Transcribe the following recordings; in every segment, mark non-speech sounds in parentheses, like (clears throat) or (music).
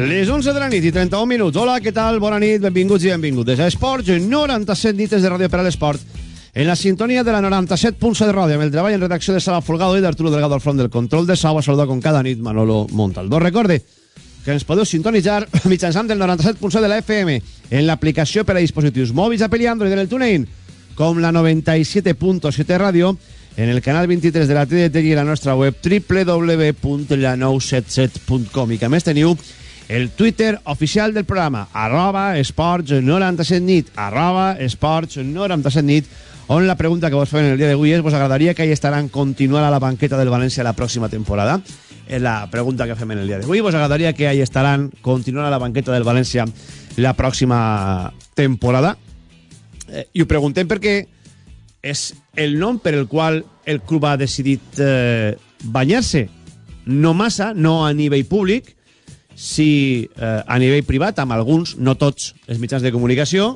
Les 11 de la nit i 31 minuts. Hola, què tal? Bona nit, benvinguts i benvingudes a Esports, 97 nites de ràdio per a l'esport. En la sintonia de la 97.7 de ràdio, amb el treball en redacció de Sala Folgado i d'Arturo Delgado al front del control de Sau, a saludar com cada nit Manolo Montaldo. Recorde que ens podeu sintonitzar (laughs) mitjançant el 97.7 de la FM en l'aplicació per a dispositius mòbils Apple i Android en el TuneIn, com la 97.7 ràdio, en el canal 23 de la TDT i la nostra web www.la977.com i que més teniu el Twitter oficial del programa, arroba esports 97 nit, arroba esports 97 nit, on la pregunta que vos fem el dia d'avui és vos agradaria que hi estaran continuant a la banqueta del València la pròxima temporada? És la pregunta que fem en el dia d'avui. Vos agradaria que hi estaran continuant a la banqueta del València la pròxima temporada? Eh, I ho preguntem perquè és el nom per el qual el club ha decidit eh, banyar-se. No massa, no a nivell públic, si eh, a nivell privat, amb alguns, no tots, els mitjans de comunicació,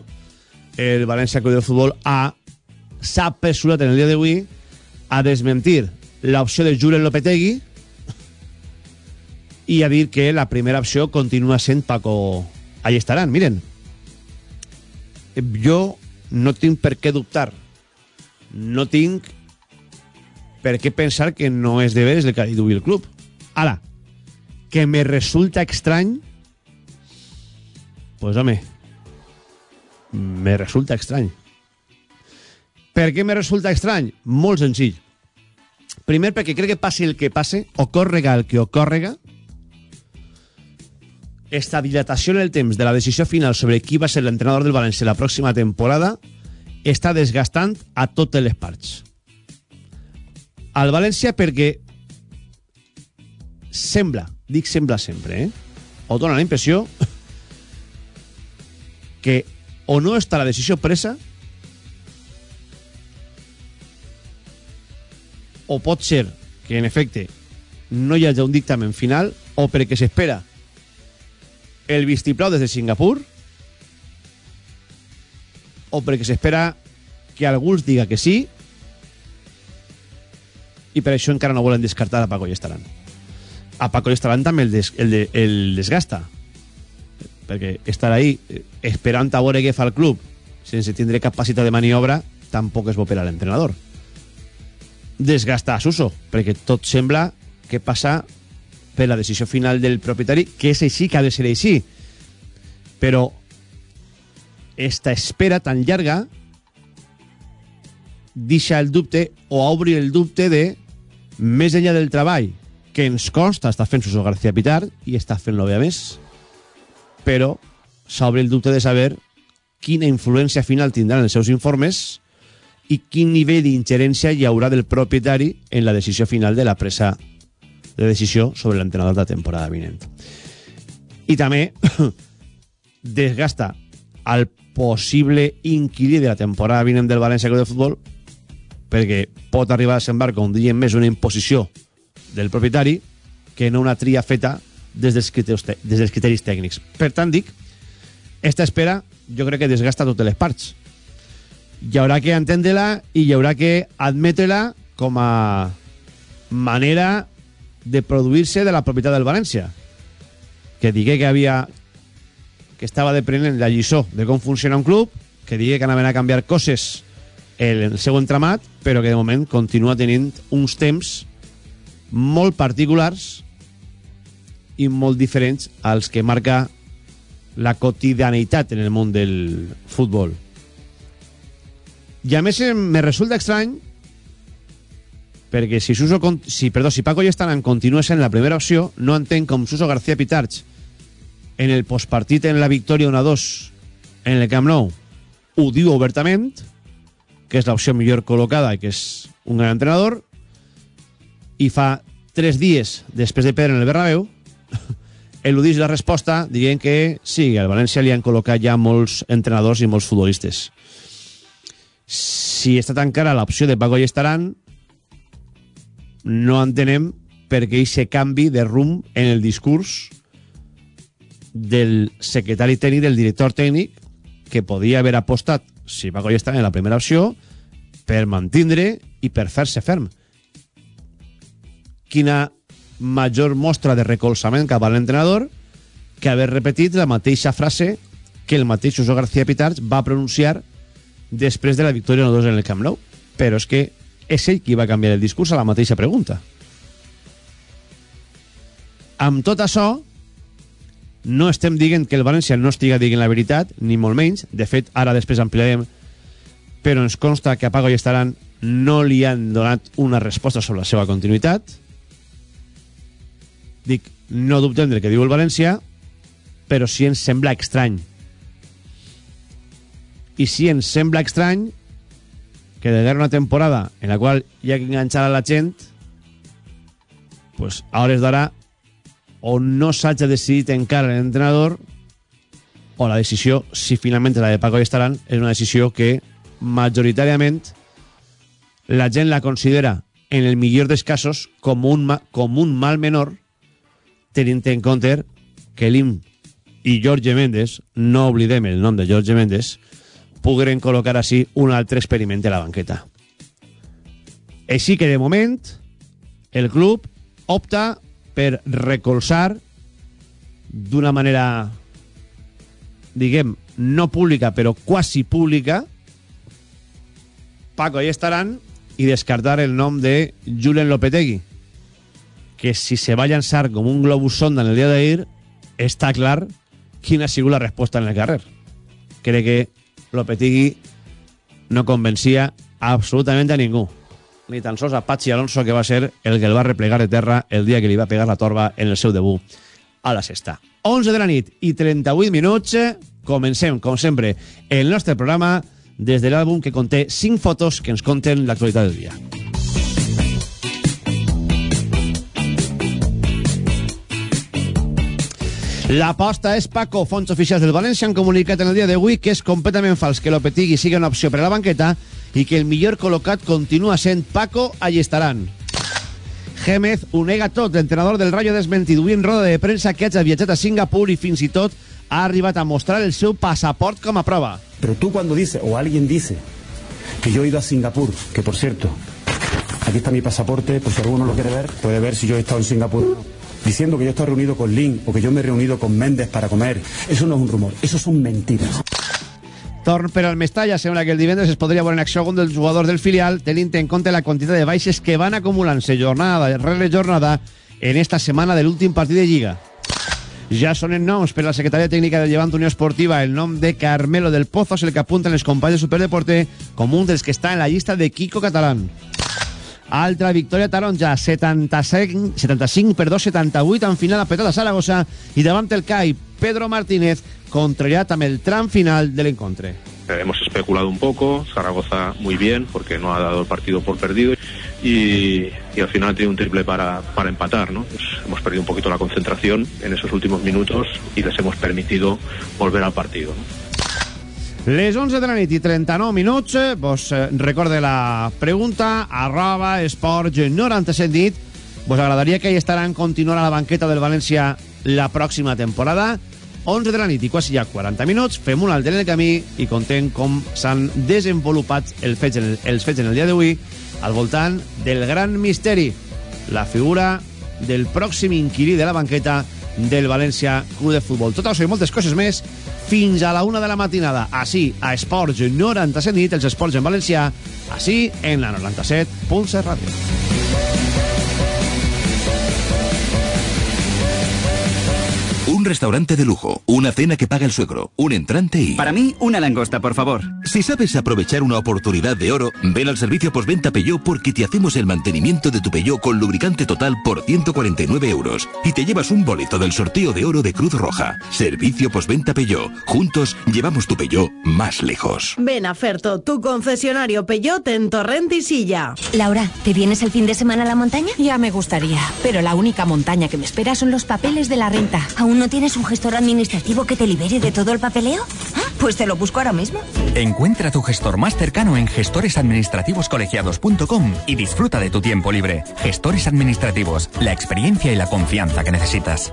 el València Club de Futbol ha s'ha apressurat en el dia d'avui a desmentir l'opció de Julen Lopetegui i a dir que la primera opció continua sent Paco Allestaran. Miren, jo no tinc per què dubtar, no tinc per què pensar que no és de veres el que ha dit el club. Ara, que me resulta estrany, pues home, me resulta estrany. Per què me resulta estrany? Molt senzill. Primer, perquè crec que passi el que passe, córrega el que ocórrega, esta dilatació en el temps de la decisió final sobre qui va ser l'entrenador del València la pròxima temporada està desgastant a totes les parts. Al València perquè sembla, dic sembla sempre, eh? o dona la impressió que o no està la decisió presa o pot ser que en efecte no hi hagi un dictamen final o perquè s'espera el vistiplau des de Singapur o perquè s'espera que algú els diga que sí i per això encara no volen descartar a Paco i Estaran a Paco i Estaran també el, des, el, de, el desgasta. Perquè estar ahí eh, esperant a veure què fa el club sense tindre capacitat de maniobra tampoc és bo per a l'entrenador. Desgasta a Suso perquè tot sembla que passa per la decisió final del propietari que és així, que ha de ser així. Però esta espera tan llarga deixa el dubte o obri el dubte de més enllà del treball que ens consta està fent Suso García Pitar i està fent-lo bé a més però s'obre el dubte de saber quina influència final tindran els seus informes i quin nivell d'ingerència hi haurà del propietari en la decisió final de la presa de decisió sobre l'entrenador de la temporada vinent. I també (coughs) desgasta al possible inquilí de la temporada vinent del València Club de Futbol perquè pot arribar a semblar, com diem més, una imposició del propietari que no una tria feta des dels criteris, des dels criteris tècnics. Per tant, dic, esta espera jo crec que desgasta totes les parts. Hi haurà que entendre-la i hi haurà que admetre-la com a manera de produir-se de la propietat del València. Que digué que havia que estava deprenent la lliçó de com funciona un club, que digué que anaven a canviar coses en el seu entramat, però que de moment continua tenint uns temps molt particulars i molt diferents als que marca la quotidianitat en el món del futbol. I a més me resulta estrany perquè si Suso, si, perdó, si Paco Llestaran continua sent la primera opció, no entenc com Suso García Pitarch en el postpartit en la victòria 1-2 en el Camp Nou ho diu obertament que és l'opció millor col·locada i que és un gran entrenador i fa tres dies després de perdre en el Bernabéu (laughs) eludís la resposta dient que sí, al València li han col·locat ja molts entrenadors i molts futbolistes. si està tan cara l'opció de Paco i estaran no entenem per què aquest canvi de rumb en el discurs del secretari tècnic, del director tècnic, que podia haver apostat, si Paco està en la primera opció, per mantindre i per fer-se ferm. Quina major mostra de recolzament cap a l'entrenador que haver repetit la mateixa frase que el mateix José García Pitarch va pronunciar després de la victòria 1-2 en el Camp Nou. Però és que és ell qui va canviar el discurs a la mateixa pregunta. Amb tot això, no estem dient que el València no estiga dient la veritat, ni molt menys. De fet, ara després ampliarem, però ens consta que a Paco i Estaran no li han donat una resposta sobre la seva continuïtat. Dic, no dubtem del que diu el València, però sí ens sembla estrany. I sí ens sembla estrany que de una temporada en la qual hi ha que enganxar a la gent, pues, a hores d'ara o no s'hagi decidit encara l'entrenador o la decisió, si finalment la de Paco i Estaran, és una decisió que majoritàriament la gent la considera en el millor dels casos com un, com un mal menor tenint en compte que l'IM i Jorge Méndez, no oblidem el nom de Jorge Méndez, pogueren col·locar així un altre experiment a la banqueta. Així que de moment el club opta per recolzar d'una manera diguem, no pública però quasi pública Paco i estaran i descartar el nom de Julen Lopetegui que si se va a llançar com un globus sonda en el dia d'ahir està clar quina ha sigut la resposta en el carrer crec que Lopetegui no convencia absolutament a ningú ni tan sols a Pachi Alonso, que va ser el que el va replegar de terra el dia que li va pegar la torba en el seu debut a la sexta. 11 de la nit i 38 minuts. Comencem, com sempre, el nostre programa des de l'àlbum que conté 5 fotos que ens conten l'actualitat del dia. L'aposta és Paco. Fons oficials del València han comunicat en el dia d'avui que és completament fals que Lopetegui sigui una opció per a la banqueta i que el millor col·locat continua sent Paco Allestaran. Gémez ho nega tot. L'entrenador del Rayo ha desmentit avui en roda de premsa que hagi viatjat a Singapur i fins i tot ha arribat a mostrar el seu passaport com a prova. Pero tú cuando dices, o alguien dice, que yo he ido a Singapur, que por cierto, aquí está mi pasaporte, por si alguno lo quiere ver, puede ver si yo he estado en Singapur. Diciendo que yo estado reunido con Lin o que yo me he reunido con Méndez para comer. Eso no es un rumor, eso son mentiras. Torn per al Mestalla. Sembla que el divendres es podria veure en acció algun dels jugadors del filial tenint en compte la quantitat de baixes que van acumulant-se jornada rere jornada en esta setmana de l'últim partit de Lliga. Ja sonen noms per la secretària tècnica del Llevant Unió Esportiva. El nom de Carmelo del Pozo és el que apunten els companys de Superdeporte com un dels que està en la llista de Kiko Catalán. Altra victòria taronja, 75, 75 per 2, 78 en final a Saragossa i davant el CAI, Pedro Martínez, contrariat amb el tram final de l'encontre. Hemos especulado un poco, Zaragoza muy bien porque no ha dado el partido por perdido y, y al final tiene un triple para, para empatar. ¿no? Pues hemos perdido un poquito la concentración en esos últimos minutos y les hemos permitido volver al partido. ¿no? Les 11 de la nit i 39 minuts, vos eh, recorde la pregunta, arroba esports 97 nit. Vos agradaria que hi estaran continuar a la banqueta del València la pròxima temporada? 11 de la nit i quasi ja 40 minuts, fem un altre en el camí i contem com s'han desenvolupat el fets el, els fets en el dia d'avui al voltant del gran misteri, la figura del pròxim inquirí de la banqueta del València Club de Futbol. Tot això i moltes coses més fins a la una de la matinada, així a Esports 97 nit, els esports en valencià, així en la 97.7 Ràdio. Un restaurante de lujo, una cena que paga el suegro, un entrante y... Para mí, una langosta, por favor. Si sabes aprovechar una oportunidad de oro, ven al servicio postventa Peugeot porque te hacemos el mantenimiento de tu Peugeot con lubricante total por 149 euros y te llevas un boleto del sorteo de oro de Cruz Roja. Servicio postventa Peugeot. Juntos llevamos tu Peugeot más lejos. Ven a Ferto, tu concesionario Peugeot en Torrent y Silla. Laura, ¿te vienes el fin de semana a la montaña? Ya me gustaría, pero la única montaña que me espera son los papeles de la renta. ¿Aún no tienes un gestor administrativo que te libere de todo el papeleo? Ah, pues te lo busco ahora mismo. Encuentra tu gestor más cercano en gestoresadministrativoscolegiados.com y disfruta de tu tiempo libre. Gestores administrativos, la experiencia y la confianza que necesitas.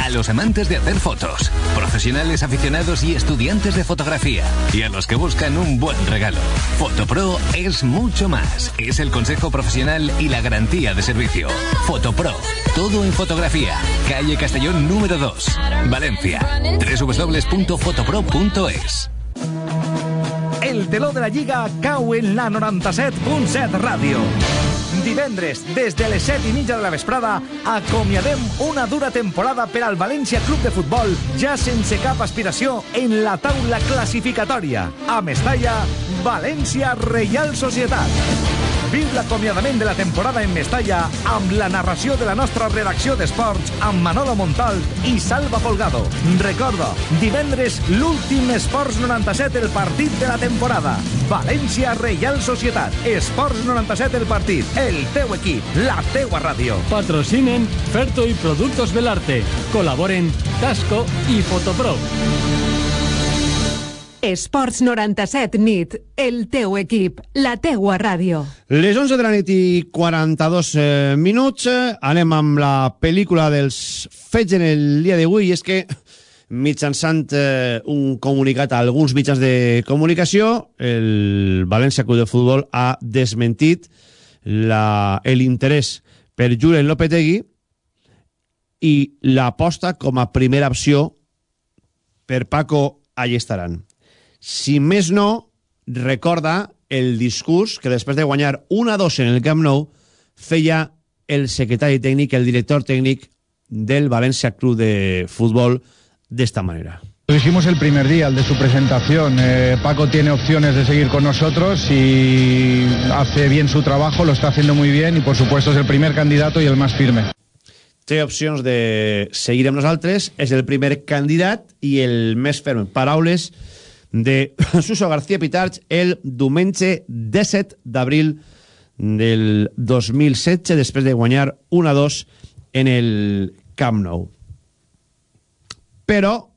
A los amantes de hacer fotos, profesionales aficionados y estudiantes de fotografía, y a los que buscan un buen regalo. Fotopro es mucho más. Es el consejo profesional y la garantía de servicio. Fotopro, todo en fotografía. Calle Castellón número 2, Valencia. www.fotopro.es. El teló de la Lliga cau en la 97.7 Ràdio. Divendres, des de les 7 i mitja de la vesprada, acomiadem una dura temporada per al València Club de Futbol, ja sense cap aspiració en la taula classificatòria. A Mestalla, València Reial Societat. Viu l'acomiadament de la temporada en Mestalla amb la narració de la nostra redacció d'esports amb Manolo Montal i Salva Folgado. Recorda, divendres l'últim Esports 97 el partit de la temporada. València Reial Societat. Esports 97 el partit. El teu equip, la teua ràdio. Patrocinen Ferto y Productos del Arte. Colaboren Tasco y Fotopro. Esports 97 nit, el teu equip, la teua ràdio. Les 11 de la nit i 42 eh, minuts. Eh, anem amb la pel·lícula dels fets en el dia d'avui. És que mitjançant eh, un comunicat a alguns mitjans de comunicació el València Club de Futbol ha desmentit l'interès per Julen Lopetegui i l'aposta com a primera opció per Paco Allestaran si més no, recorda el discurs que després de guanyar 1-2 en el Camp Nou feia el secretari tècnic, el director tècnic del Valencia Club de Fútbol d'esta manera. Lo dijimos el primer día, el de su presentación. Eh, Paco tiene opciones de seguir con nosotros y hace bien su trabajo, lo está haciendo muy bien y por supuesto es el primer candidato y el más firme. Té opcions de seguir amb nosaltres, és el primer candidat i el més ferm. Paraules de (laughs) Suso García Pitarch el diumenge 17 d'abril del 2016 després de guanyar 1-2 en el Camp Nou. Però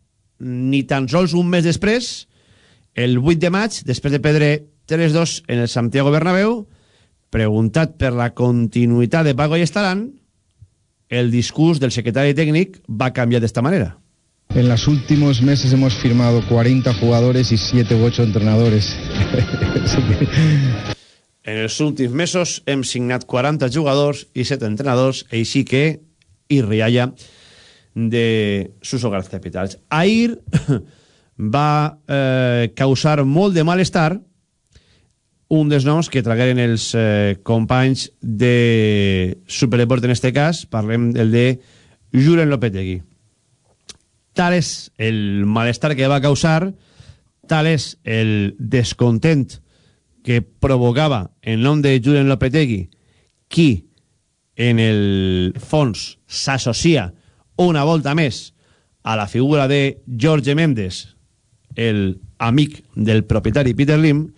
ni tan sols un mes després, el 8 de maig, després de perdre 3-2 en el Santiago Bernabéu, preguntat per la continuïtat de Paco i Estaran, el discurs del secretari tècnic va canviar d'esta manera. En los últimos meses hemos firmado 40 jugadores y 7 u 8 entrenadores. (laughs) En els últims mesos hem signat 40 jugadors i 7 entrenadors, així que, i de Suso García Pitals. Ahir (coughs) va eh, causar molt de malestar un dels noms que tragueren els eh, companys de Superdeport en este cas, parlem del de Julen Lopetegui tal és el malestar que va causar, tal és el descontent que provocava en nom de Julen Lopetegui, qui en el fons s'associa una volta més a la figura de Jorge Méndez, el amic del propietari Peter Lim,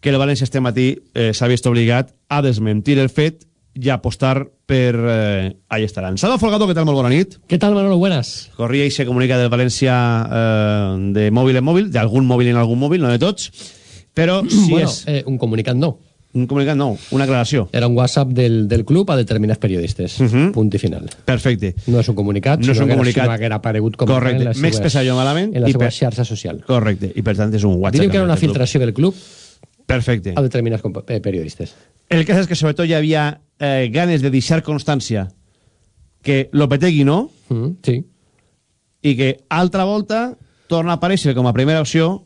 que el València este matí eh, s'ha vist obligat a desmentir el fet i apostar per eh, ahí estaran. Salva Folgado, ¿qué tal? Muy buena nit. ¿Qué tal, Manolo? Buenas. Corría y se comunica del Valencia eh, de móvil en móvil, de algún móvil en algún móvil, no de tots, però (clears throat) si bueno, és... eh, un comunicat no. Un comunicat no, una aclaració. Era un WhatsApp del, del club a determinats periodistes. Uh -huh. Punt i final. Perfecte. No és un comunicat, no és un comunicat. que era, sinó que era aparegut com Correcte. en la M'he expressat jo malament. en la i seva per- xarxa social. Correcte. I per tant és un WhatsApp. Diríem que era una filtració del club Perfecte. a determinats eh, periodistes. El cas és que sobretot hi havia eh, ganes de deixar constància que Lopetegui no, Mm, sí. i que altra volta torna a aparèixer com a primera opció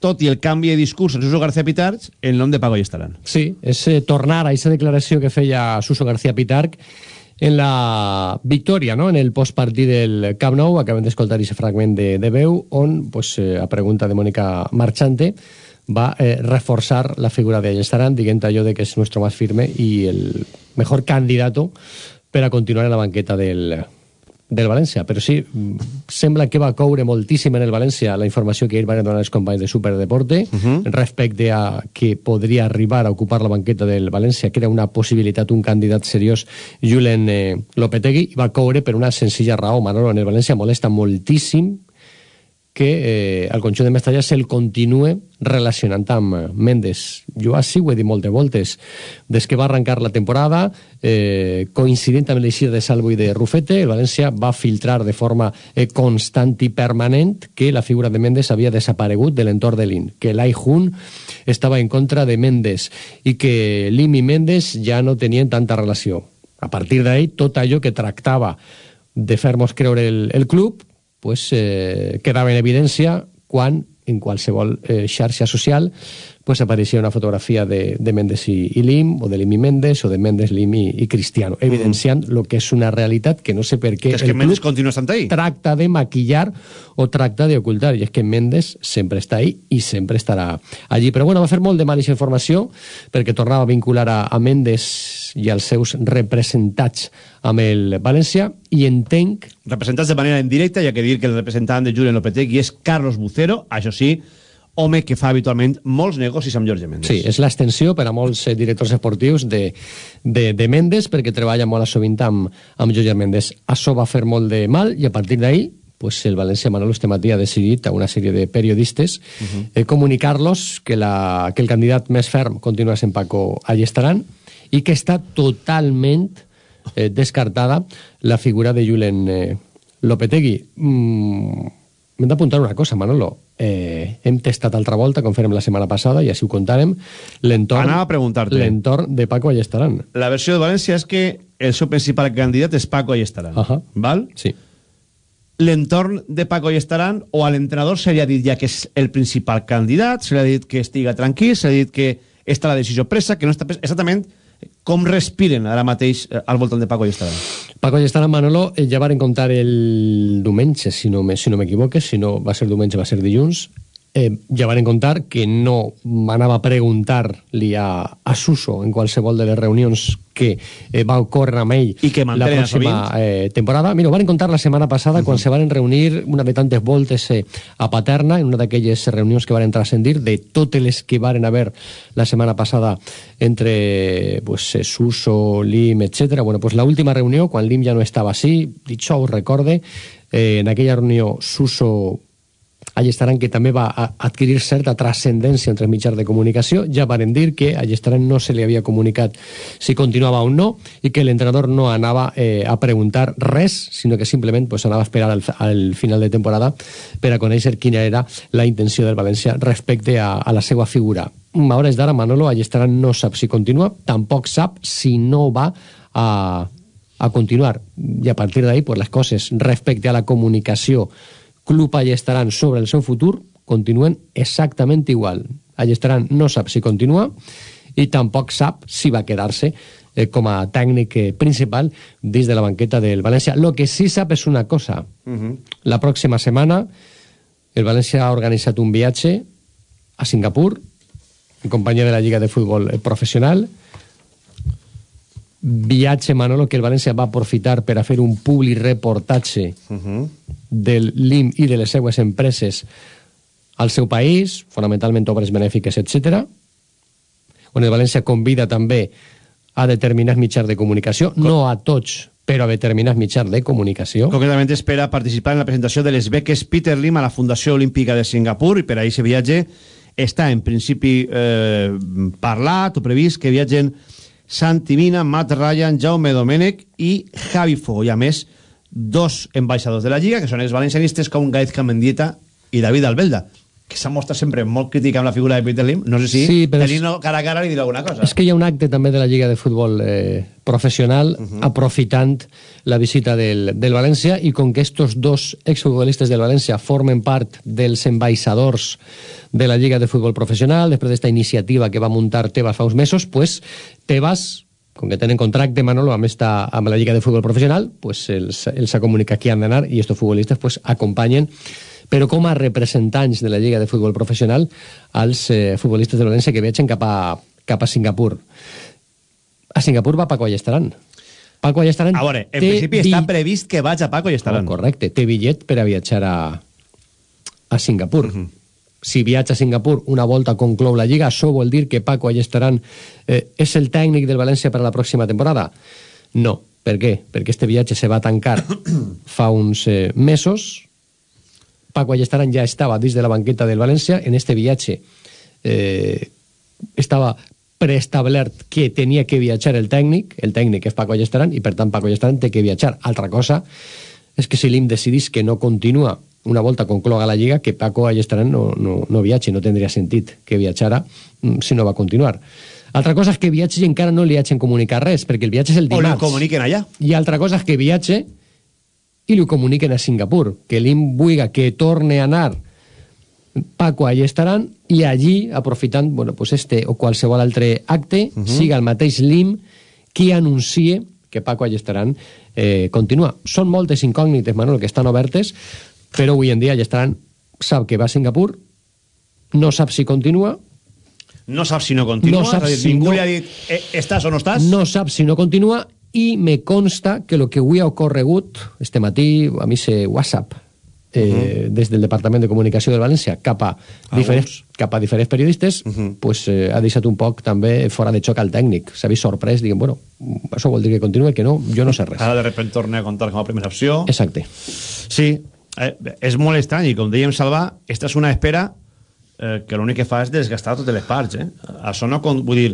tot i el canvi de discurs en Suso García Pitarch el nom de Paco i estaran. Sí, és eh, tornar a aquesta declaració que feia Suso García Pitarch En la victòria, no? en el postpartit del Camp Nou, acabem d'escoltar aquest fragment de, de veu, on, pues, eh, a pregunta de Mónica Marchante, va eh, reforzar la figura de Ayestarán, dient allò de que és nuestro más firme i el mejor candidato per a continuar en la banqueta del, del València, però sí, sembla que va coure moltíssim en el València la informació que ell van donar els companys de Superdeporte uh -huh. respecte a que podria arribar a ocupar la banqueta del València, que era una possibilitat, un candidat seriós, Julen eh, Lopetegui, va coure per una senzilla raó, Manolo, en el València molesta moltíssim que eh, el conjunt de Mestalla se'l continue relacionant amb Mendes. Jo així ho he dit moltes voltes. Des que va arrencar la temporada, eh, coincidint amb l'eixida de Salvo i de Rufete, el València va filtrar de forma eh, constant i permanent que la figura de Mendes havia desaparegut de l'entorn de l'IN, que l'Ai Hun estava en contra de Mendes i que l'IM i Mendes ja no tenien tanta relació. A partir d'ahí, tot allò que tractava de fer-nos creure el, el club pues, eh, quedava en evidència quan en qualsevol eh, xarxa social pues, apareixia una fotografia de, de Mendes i, i Lim, o de Lim i Mendes, o de Mendes, Lim i, i Cristiano, evidenciant mm. lo que és una realitat que no sé Que és que el Mendes club continua estant ahí. tracta de maquillar o tracta de ocultar, i és que Mendes sempre està ahí i sempre estarà allí. Però bueno, va fer molt de mal aquesta informació, perquè tornava a vincular a, a Mendes i als seus representats amb el València, i entenc Representats de manera indirecta, ha que dir que el representant de Julen Lopetegui és Carlos Bucero, això sí, home que fa habitualment molts negocis amb Jorge Mendes. Sí, és l'extensió per a molts eh, directors esportius de, de, de Mendes, perquè treballa molt a sovint amb, amb Jorge Mendes. Això va fer molt de mal, i a partir d'ahí pues el València Manolo este matí ha decidit a una sèrie de periodistes uh -huh. eh, comunicar-los que, la, que el candidat més ferm continua sent Paco Allestaran i que està totalment eh, descartada la figura de Julen eh, Lopetegui. Mm, M'hem d'apuntar una cosa, Manolo. Eh, hem testat altra volta, com fèrem la setmana passada, i així ho contàrem, l'entorn Anava a preguntar-te. l'entorn de Paco Allestaran. La versió de València és que el seu principal candidat és Paco Allestaran. Uh -huh. Val? Sí. L'entorn de Paco Allestaran o a l'entrenador se li ha dit ja que és el principal candidat, se li ha dit que estiga tranquil, se li ha dit que està la decisió presa, que no està presa. Exactament com respiren ara mateix eh, al voltant de Paco Allestaran. Paco Allestaran, Manolo, eh, ja varen contar el diumenge, si no, si no m'equivoque, si no va ser diumenge, va ser dilluns, eh, ja varen contar que no anava a preguntar-li a, a Suso en qualsevol de les reunions que eh, va ocórrer amb ell I que la pròxima eh, temporada. Mira, ho van contar la setmana passada uh -huh. quan se van reunir una de tantes voltes eh, a Paterna, en una d'aquelles reunions que van transcendir, de totes les que varen haver la setmana passada entre pues, eh, Suso, Lim, etc. Bueno, pues la última reunió, quan Lim ja no estava així, dit això ho recorde, eh, en aquella reunió Suso Allestaran, que també va adquirir certa transcendència entre mitjans de comunicació, ja varen dir que Allestaran no se li havia comunicat si continuava o no i que l'entrenador no anava eh, a preguntar res, sinó que simplement pues, anava a esperar al, al final de temporada per a conèixer quina era la intenció del València respecte a, a la seva figura. A hores d'ara, Manolo Allestaran no sap si continua, tampoc sap si no va a, a continuar. I a partir d'ahí, pues, les coses respecte a la comunicació Club Allestaran sobre el seu futur continuen exactament igual. Allestaran no sap si continua i tampoc sap si va quedar-se eh, com a tècnic eh, principal dins de la banqueta del València. Lo que sí sap és una cosa. Uh -huh. La pròxima setmana el València ha organitzat un viatge a Singapur en companyia de la Lliga de Futbol eh, Professional viatge, Manolo, que el València va aprofitar per a fer un publi reportatge Uh -huh. del LIM i de les seues empreses al seu país, fonamentalment obres benèfiques, etc. on el València convida també a determinats mitjans de comunicació, no a tots, però a determinats mitjans de comunicació. Concretament espera participar en la presentació de les beques Peter Lim a la Fundació Olímpica de Singapur i per a aquest viatge està en principi eh, parlat o previst que viatgen Santi Mina, Matt Ryan, Jaume Domènech i Javi Fogo. I a més, dos ambaixadors de la Lliga, que són els valencianistes com Gaizka Mendieta i David Albelda, que s'ha mostrat sempre molt crítica amb la figura de Peter Lim. No sé si Sí, però és- cara a cara li diré alguna cosa. És que hi ha un acte també de la Lliga de Futbol eh, Professional uh -huh. aprofitant la visita del, del València i com que estos dos exfutbolistes del València formen part dels ambaixadors de la Lliga de Futbol Professional després d'esta iniciativa que va muntar Tebas fa uns mesos, pues Tebas com que tenen contracte, Manolo, amb, esta, amb la Lliga de Futbol Professional, pues els, els ha comunicat que han d'anar i estos futbolistes pues, acompanyen però com a representants de la Lliga de Futbol Professional als eh, futbolistes de València que viatgen cap a, cap a Singapur. A Singapur va Paco Allestaran. Paco Allestaran... A veure, en principi està previst que vaig a Paco Allestaran. Oh, correcte, té bitllet per a viatjar a, a Singapur. Uh -huh. Si viatja a Singapur una volta conclou la Lliga, això vol dir que Paco Allestaran eh, és el tècnic del València per a la pròxima temporada? No. Per què? Perquè este viatge se va tancar (coughs) fa uns eh, mesos. Paco Allestaran ja estava dins de la banqueta del València. En este viatge eh, estava preestablert que tenia que viatjar el tècnic, el tècnic és Paco Allestaran, i per tant Paco Allestaran té que viatjar. Altra cosa és que si l'IM decidís que no continua una volta concloga la Lliga, que Paco Allestaran no, no, no viatgi, no tindria sentit que viatjara mm, si no va continuar. Altra cosa és que viatge i encara no li hagin comunicat res, perquè el viatge és el O dimarts. li comuniquen allà. I altra cosa és que viatge i li ho comuniquen a Singapur, que l'IM vulga que torne a anar Paco allà estaran i allí, aprofitant bueno, pues este o qualsevol altre acte, uh -huh. siga el mateix l'IM qui anuncie que Paco allà estaran eh, continua. Són moltes incògnites, Manolo, que estan obertes, però avui en dia allà estaran sap que va a Singapur, no sap si continua, No sap si no continua. No sap dir, si ningú no- li ha dit, eh, estàs o no estàs? no sap si no continua i me consta que el que avui ha ocorregut este matí a mi se WhatsApp eh, des del Departament de Comunicació de València cap a, diferents, cap a diferents periodistes pues, eh, ha deixat un poc també fora de xoc al tècnic. S'ha vist sorprès, diguem, bueno, això vol dir que continua que no, jo no sé res Ara de repente torna a contar com a primera opció. exacte. Sí, eh, és molt estrany i com dèiem Salva, esta és una espera eh, que l'únic que fa és desgastar totes les parts eh? això no, vull dir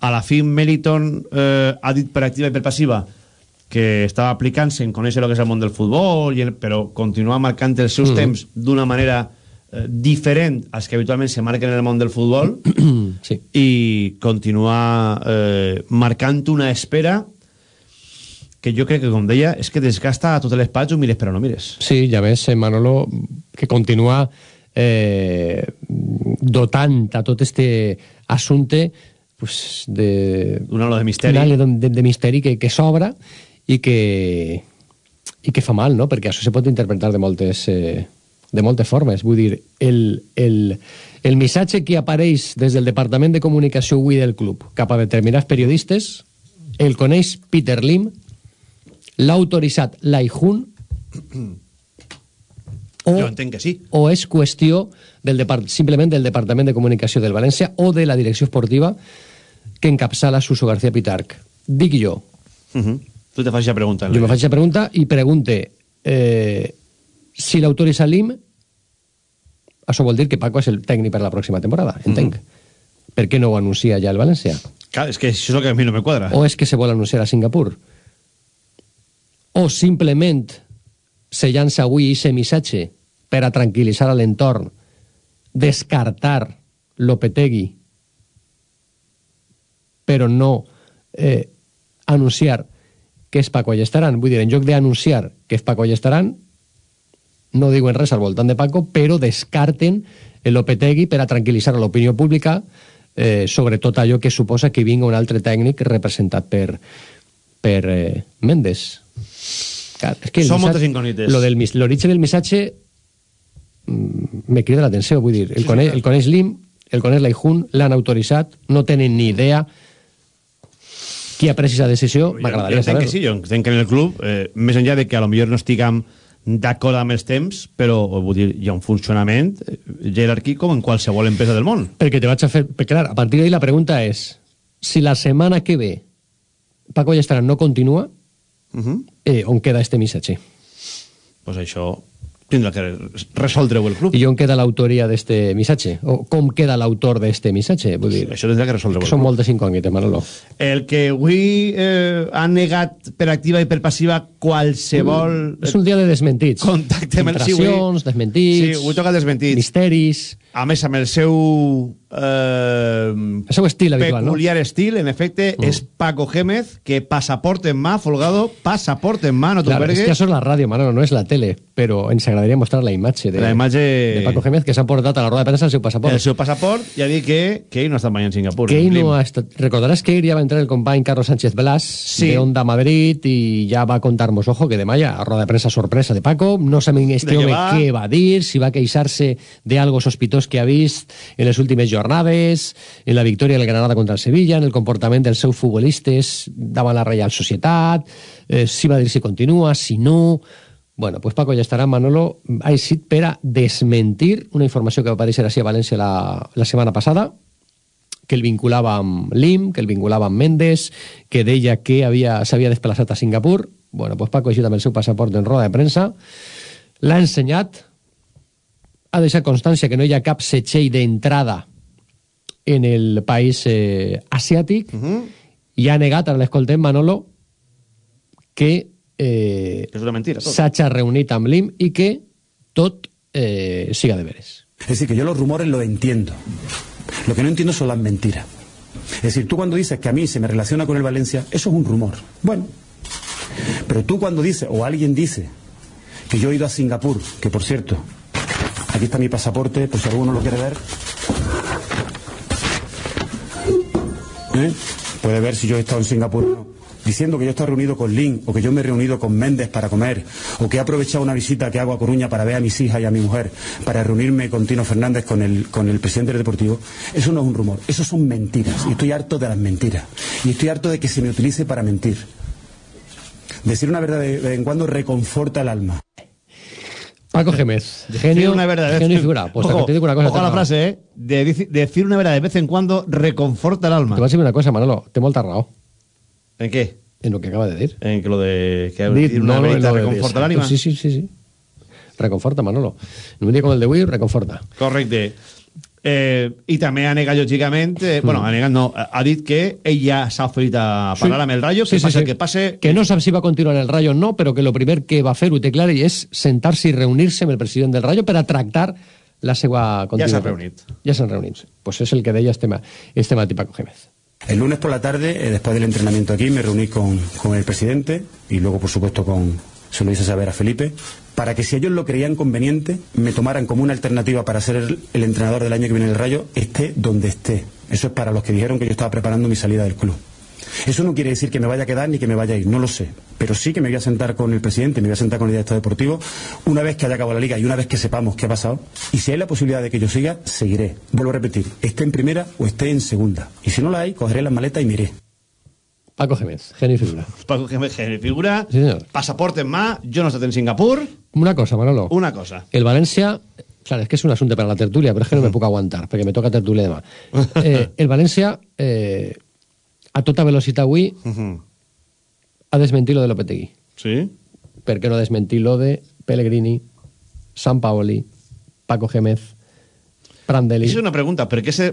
a la fi Meliton eh, ha dit per activa i per passiva que estava aplicant-se en conèixer el que és el món del futbol i el, però continua marcant els seus Mhm. temps d'una manera eh, diferent als que habitualment se marquen en el món del futbol (clears throat) sí. i continua eh, marcant una espera que jo crec que, com deia, és que desgasta a totes les parts, ho mires però no mires. Sí, ja ves, eh, Manolo, que continua eh, dotant a tot este assumpte pues, de... Un halo de misteri. Un de, de, de misteri que, que s'obre i que, i que fa mal, no? Perquè això se pot interpretar de moltes, eh, de moltes formes. Vull dir, el, el, el missatge que apareix des del Departament de Comunicació avui del club cap a determinats periodistes el coneix Peter Lim, l'ha autoritzat l'Aijun o, Jo entenc que sí. o és qüestió del depart simplement del Departament de Comunicació del València o de la direcció esportiva que encapçala Suso García Pitarc. Dic jo. Uh -huh. Tu te fas aquesta pregunta. Jo me faig la pregunta i pregunte eh, si l'autoritza l'IM això vol dir que Paco és el tècnic per la pròxima temporada, entenc. Per què no ho anuncia ja el València? Clar, és que això és el que a mi no me quadra. O és que se vol anunciar a Singapur? O simplement se llança avui aquest missatge per a tranquil·litzar a l'entorn, descartar Lopetegui, però no eh, anunciar que és Paco Allestaran. Vull dir, en lloc d'anunciar que és Paco Allestaran, no diuen res al voltant de Paco, però descarten el Lopetegui per a tranquil·litzar a l'opinió pública eh, sobre tot allò que suposa que vinga un altre tècnic representat per, per eh, Mendes. Clar, és que Són missatge- moltes incògnites. Lo del, l'origen del missatge me crida l'atenció, vull dir, el, Sí, coneix, sí. el coneix l'IM, el coneix l'Aijun, l'han autoritzat, no tenen ni idea qui ha pres aquesta decisió, Jo m'agradaria entenc que saber-ho. sí, jo entenc que en el club, eh, més enllà de que a lo millor no estiguem d'acord amb els temps, però vull dir, hi ha un funcionament eh, jeràrquic com en qualsevol empresa del món. Perquè te vaig a fer... Perquè, clar, a partir d'ahí la pregunta és si la setmana que ve Paco Allestaran no continua, Uh -huh. eh, on queda este missatge? pues això tindrà que resoldre-ho el club. I on queda l'autoria d'este missatge? O com queda l'autor d'este missatge? Vull dir, Això tindrà que resoldre-ho el són club. moltes incògnites, Manolo. El que avui eh, ha negat per activa i per passiva qualsevol... És un dia de desmentits. Contacte amb el- sí, avui- desmentits... Sí, avui toca desmentits. Misteris... a més amb el seu eh, el seu estil habitual, no? peculiar estil, en efecte, Mm. és Paco Gémez, que passaport en mà, Folgado, passaport en mà, no Claro, es que eso es la radio, Manolo, no es la tele, pero ens agradaria mostrar la imatge de, La imatge- de Paco Gémez que s'ha portat a la roda de premsa el seu passaport. El seu passaport, ja dic que, que ell no està mai en Singapur. Lim. no ha estat... Recordaràs que ja va entrar el company Carlos Sánchez Blas Sí. de Onda Madrid y ya va a contarnos, ojo, que de Maya, a roda de prensa sorpresa de Paco, no saben este home va? què va dir, si va queixar-se de algo sospitós que ha vist en les últimes jornades, en la victòria del Granada contra el Sevilla, en el comportament dels seus futbolistes davant la Reial Societat, eh, si va dir si continua, si no... Bueno, pues Paco ja estarà, Manolo, ha eixit per a desmentir una informació que va aparèixer així a València la, la setmana passada, que el vinculava amb Lim, que el vinculava amb Mendes, que deia que havia s'havia desplaçat a Singapur. Bueno, pues Paco ha eixit amb el seu passaport en roda de premsa, l'ha ensenyat, ha deixat constància que no hi ha cap setxell d'entrada en el país eh, asiàtic i ha negat, ara l'escoltem, Manolo, que eh, És una mentira, s'hagi reunit amb Lim i que tot eh, siga de veres. Es decir, que yo los rumores los entiendo. Lo que no entiendo son las mentiras. Es decir, tú cuando dices que a mí se me relaciona con el Valencia, eso es un rumor. Bueno, pero tú cuando dices, o alguien dice, que yo he ido a Singapur, que por cierto, aquí está mi pasaporte, por si alguno lo quiere ver. ¿Eh? Puede ver si yo he estado en Singapur o no. Diciendo que yo he estado reunido con Lin, o que yo me he reunido con Méndez para comer, o que he aprovechado una visita que hago a Coruña para ver a mis hijas y a mi mujer, para reunirme con Tino Fernández, con el, con el presidente del Deportivo, eso no es un rumor, eso son mentiras. Y estoy harto de las mentiras. Y estoy harto de que se me utilice para mentir. Decir una verdad de vez en cuando reconforta el alma. Paco Decir genio, una verdad, genio y figura. Pues ojo, te digo una cosa. ojo a la frase, ¿eh? De, decir una verdad de vez en cuando reconforta el alma. Te voy a decir una cosa, Manolo. Té molta raó ¿En qué? en lo que acaba de dir. En que lo de que decir una no, no, lo de- reconforta exacto, l'ànima. Sí, sí, sí, sí. Reconforta, Manolo. En un dia com el d'avui, reconforta. Correcte. Eh, I també ha negat, lògicament, eh, bueno, ha negat, no, ha dit que ell ja s'ha oferit a parlar amb el Rayo, que el que passe... Que no sap si va continuar en el Rayo o no, però que lo primer que va fer, ho té clar, i és sentar-se i reunir-se amb el president del Rayo per a tractar la seva continuïtat. s'han reunit. Ja s'han reunit. Pues és el que deia este, ma- este Mati Paco Gémez. El lunes por la tarde, eh, después del entrenamiento aquí, me reuní con, con el presidente y luego, por supuesto, con, se lo hice saber a Felipe, para que si ellos lo creían conveniente, me tomaran como una alternativa para ser el, entrenador del año que viene del Rayo, esté donde esté. Eso es para los que dijeron que yo estaba preparando mi salida del club. Eso no quiere decir que me vaya a quedar ni que me vaya a ir, no lo sé. Pero sí que me voy a sentar con el presidente, me voy a sentar con el director deportivo, una vez que haya acabado la liga y una vez que sepamos qué ha pasado. Y si hay la posibilidad de que yo siga, seguiré. Vuelvo a repetir, esté en primera o esté en segunda. Y si no la hay, cogeré las maletas y miré. Paco Gémez, genio y figura. (laughs) Paco Gémez, genio, figura, Sí, senyor. passaport en mà, jo no estat en Singapur, Una cosa, Manolo. una cosa. El València, clar, és que és un assumpte per a la tertúlia, però és que no me puc aguantar, perquè me toca tertúlia demà. (laughs) Eh, el València, eh, a tota velocitat avui, ha desmentit lo de Lopetegui. Sí? Per què no desmentir lo de Pellegrini, San Paoli, Paco Gémez, Prandelli? És una pregunta, per què se...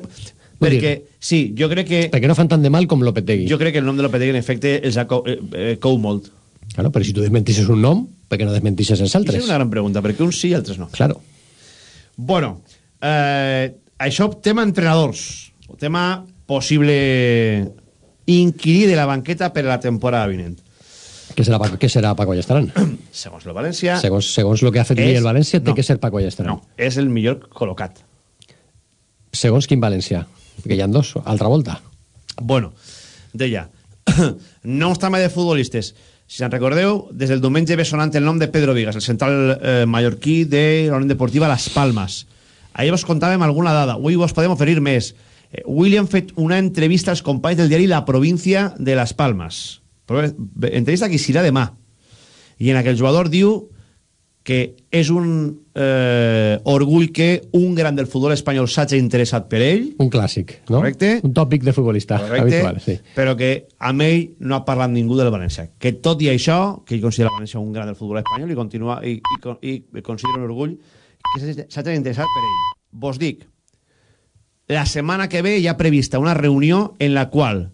Vull dir- Perquè, sí, jo crec que... Per què no fan tant de mal com Lopetegui? Jo crec que el nom de Lopetegui, en efecte, els ha cou, eh, eh, cou molt. Claro, però si tu desmentisses un nom, per què no desmentisses els I altres? és una gran pregunta, perquè uns sí i altres no. Claro. Bueno, eh, això, tema entrenadors, o tema possible inquirir de la banqueta per a la temporada vinent. Què serà, Paco, què serà Paco Allestaran? (clears throat) Segons el València... segons, segons el que ha fet És- el València, té no. que ser Paco Allestaran. No, és el millor col·locat. Segons quin València? Perquè hi ha dos, altra volta. Bueno, deia, (clears throat) no està mai de futbolistes. Si se'n recordeu, des del diumenge ve sonant el nom de Pedro Vigas, el central eh, mallorquí de la Unió Deportiva Las Palmas. Ahir vos contàvem alguna dada, avui vos podem oferir més. Eh, William fet una entrevista als companys del diari La Província de Las Palmas. Entrevista que serà demà. I en aquell jugador diu que és un eh, orgull que un gran del futbol espanyol s'hagi interessat per ell, Un clàssic, no? Correcte. Un tòpic de futbolista correcte, habitual, sí. però que amb ell no ha parlat ningú del València. Que tot i això, que ell considera el València un gran del futbol espanyol i, continua, i, i, i considera un orgull que s'hagi interessat per ell. Vos dic, la setmana que ve hi ha prevista una reunió en la qual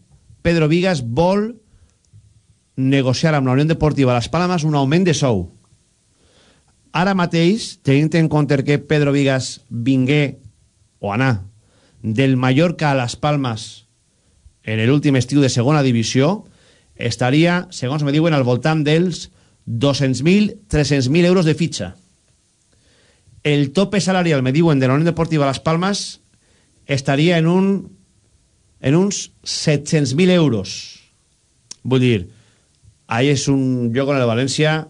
Pedro Vigas vol negociar amb la Unió Deportiva Las Palmas un augment de sou. Ara mateix, tenint en compte que Pedro Vigas vingué o anar del Mallorca a Las Palmas en l'últim estiu de segona divisió estaria, segons me diuen, al voltant dels 200.000, 300.000 euros de fitxa. El tope salarial, me diuen, de la Unión Deportiva Las Palmas estaria en un en uns 700.000 euros. Vull dir, ahí és un lloc on el València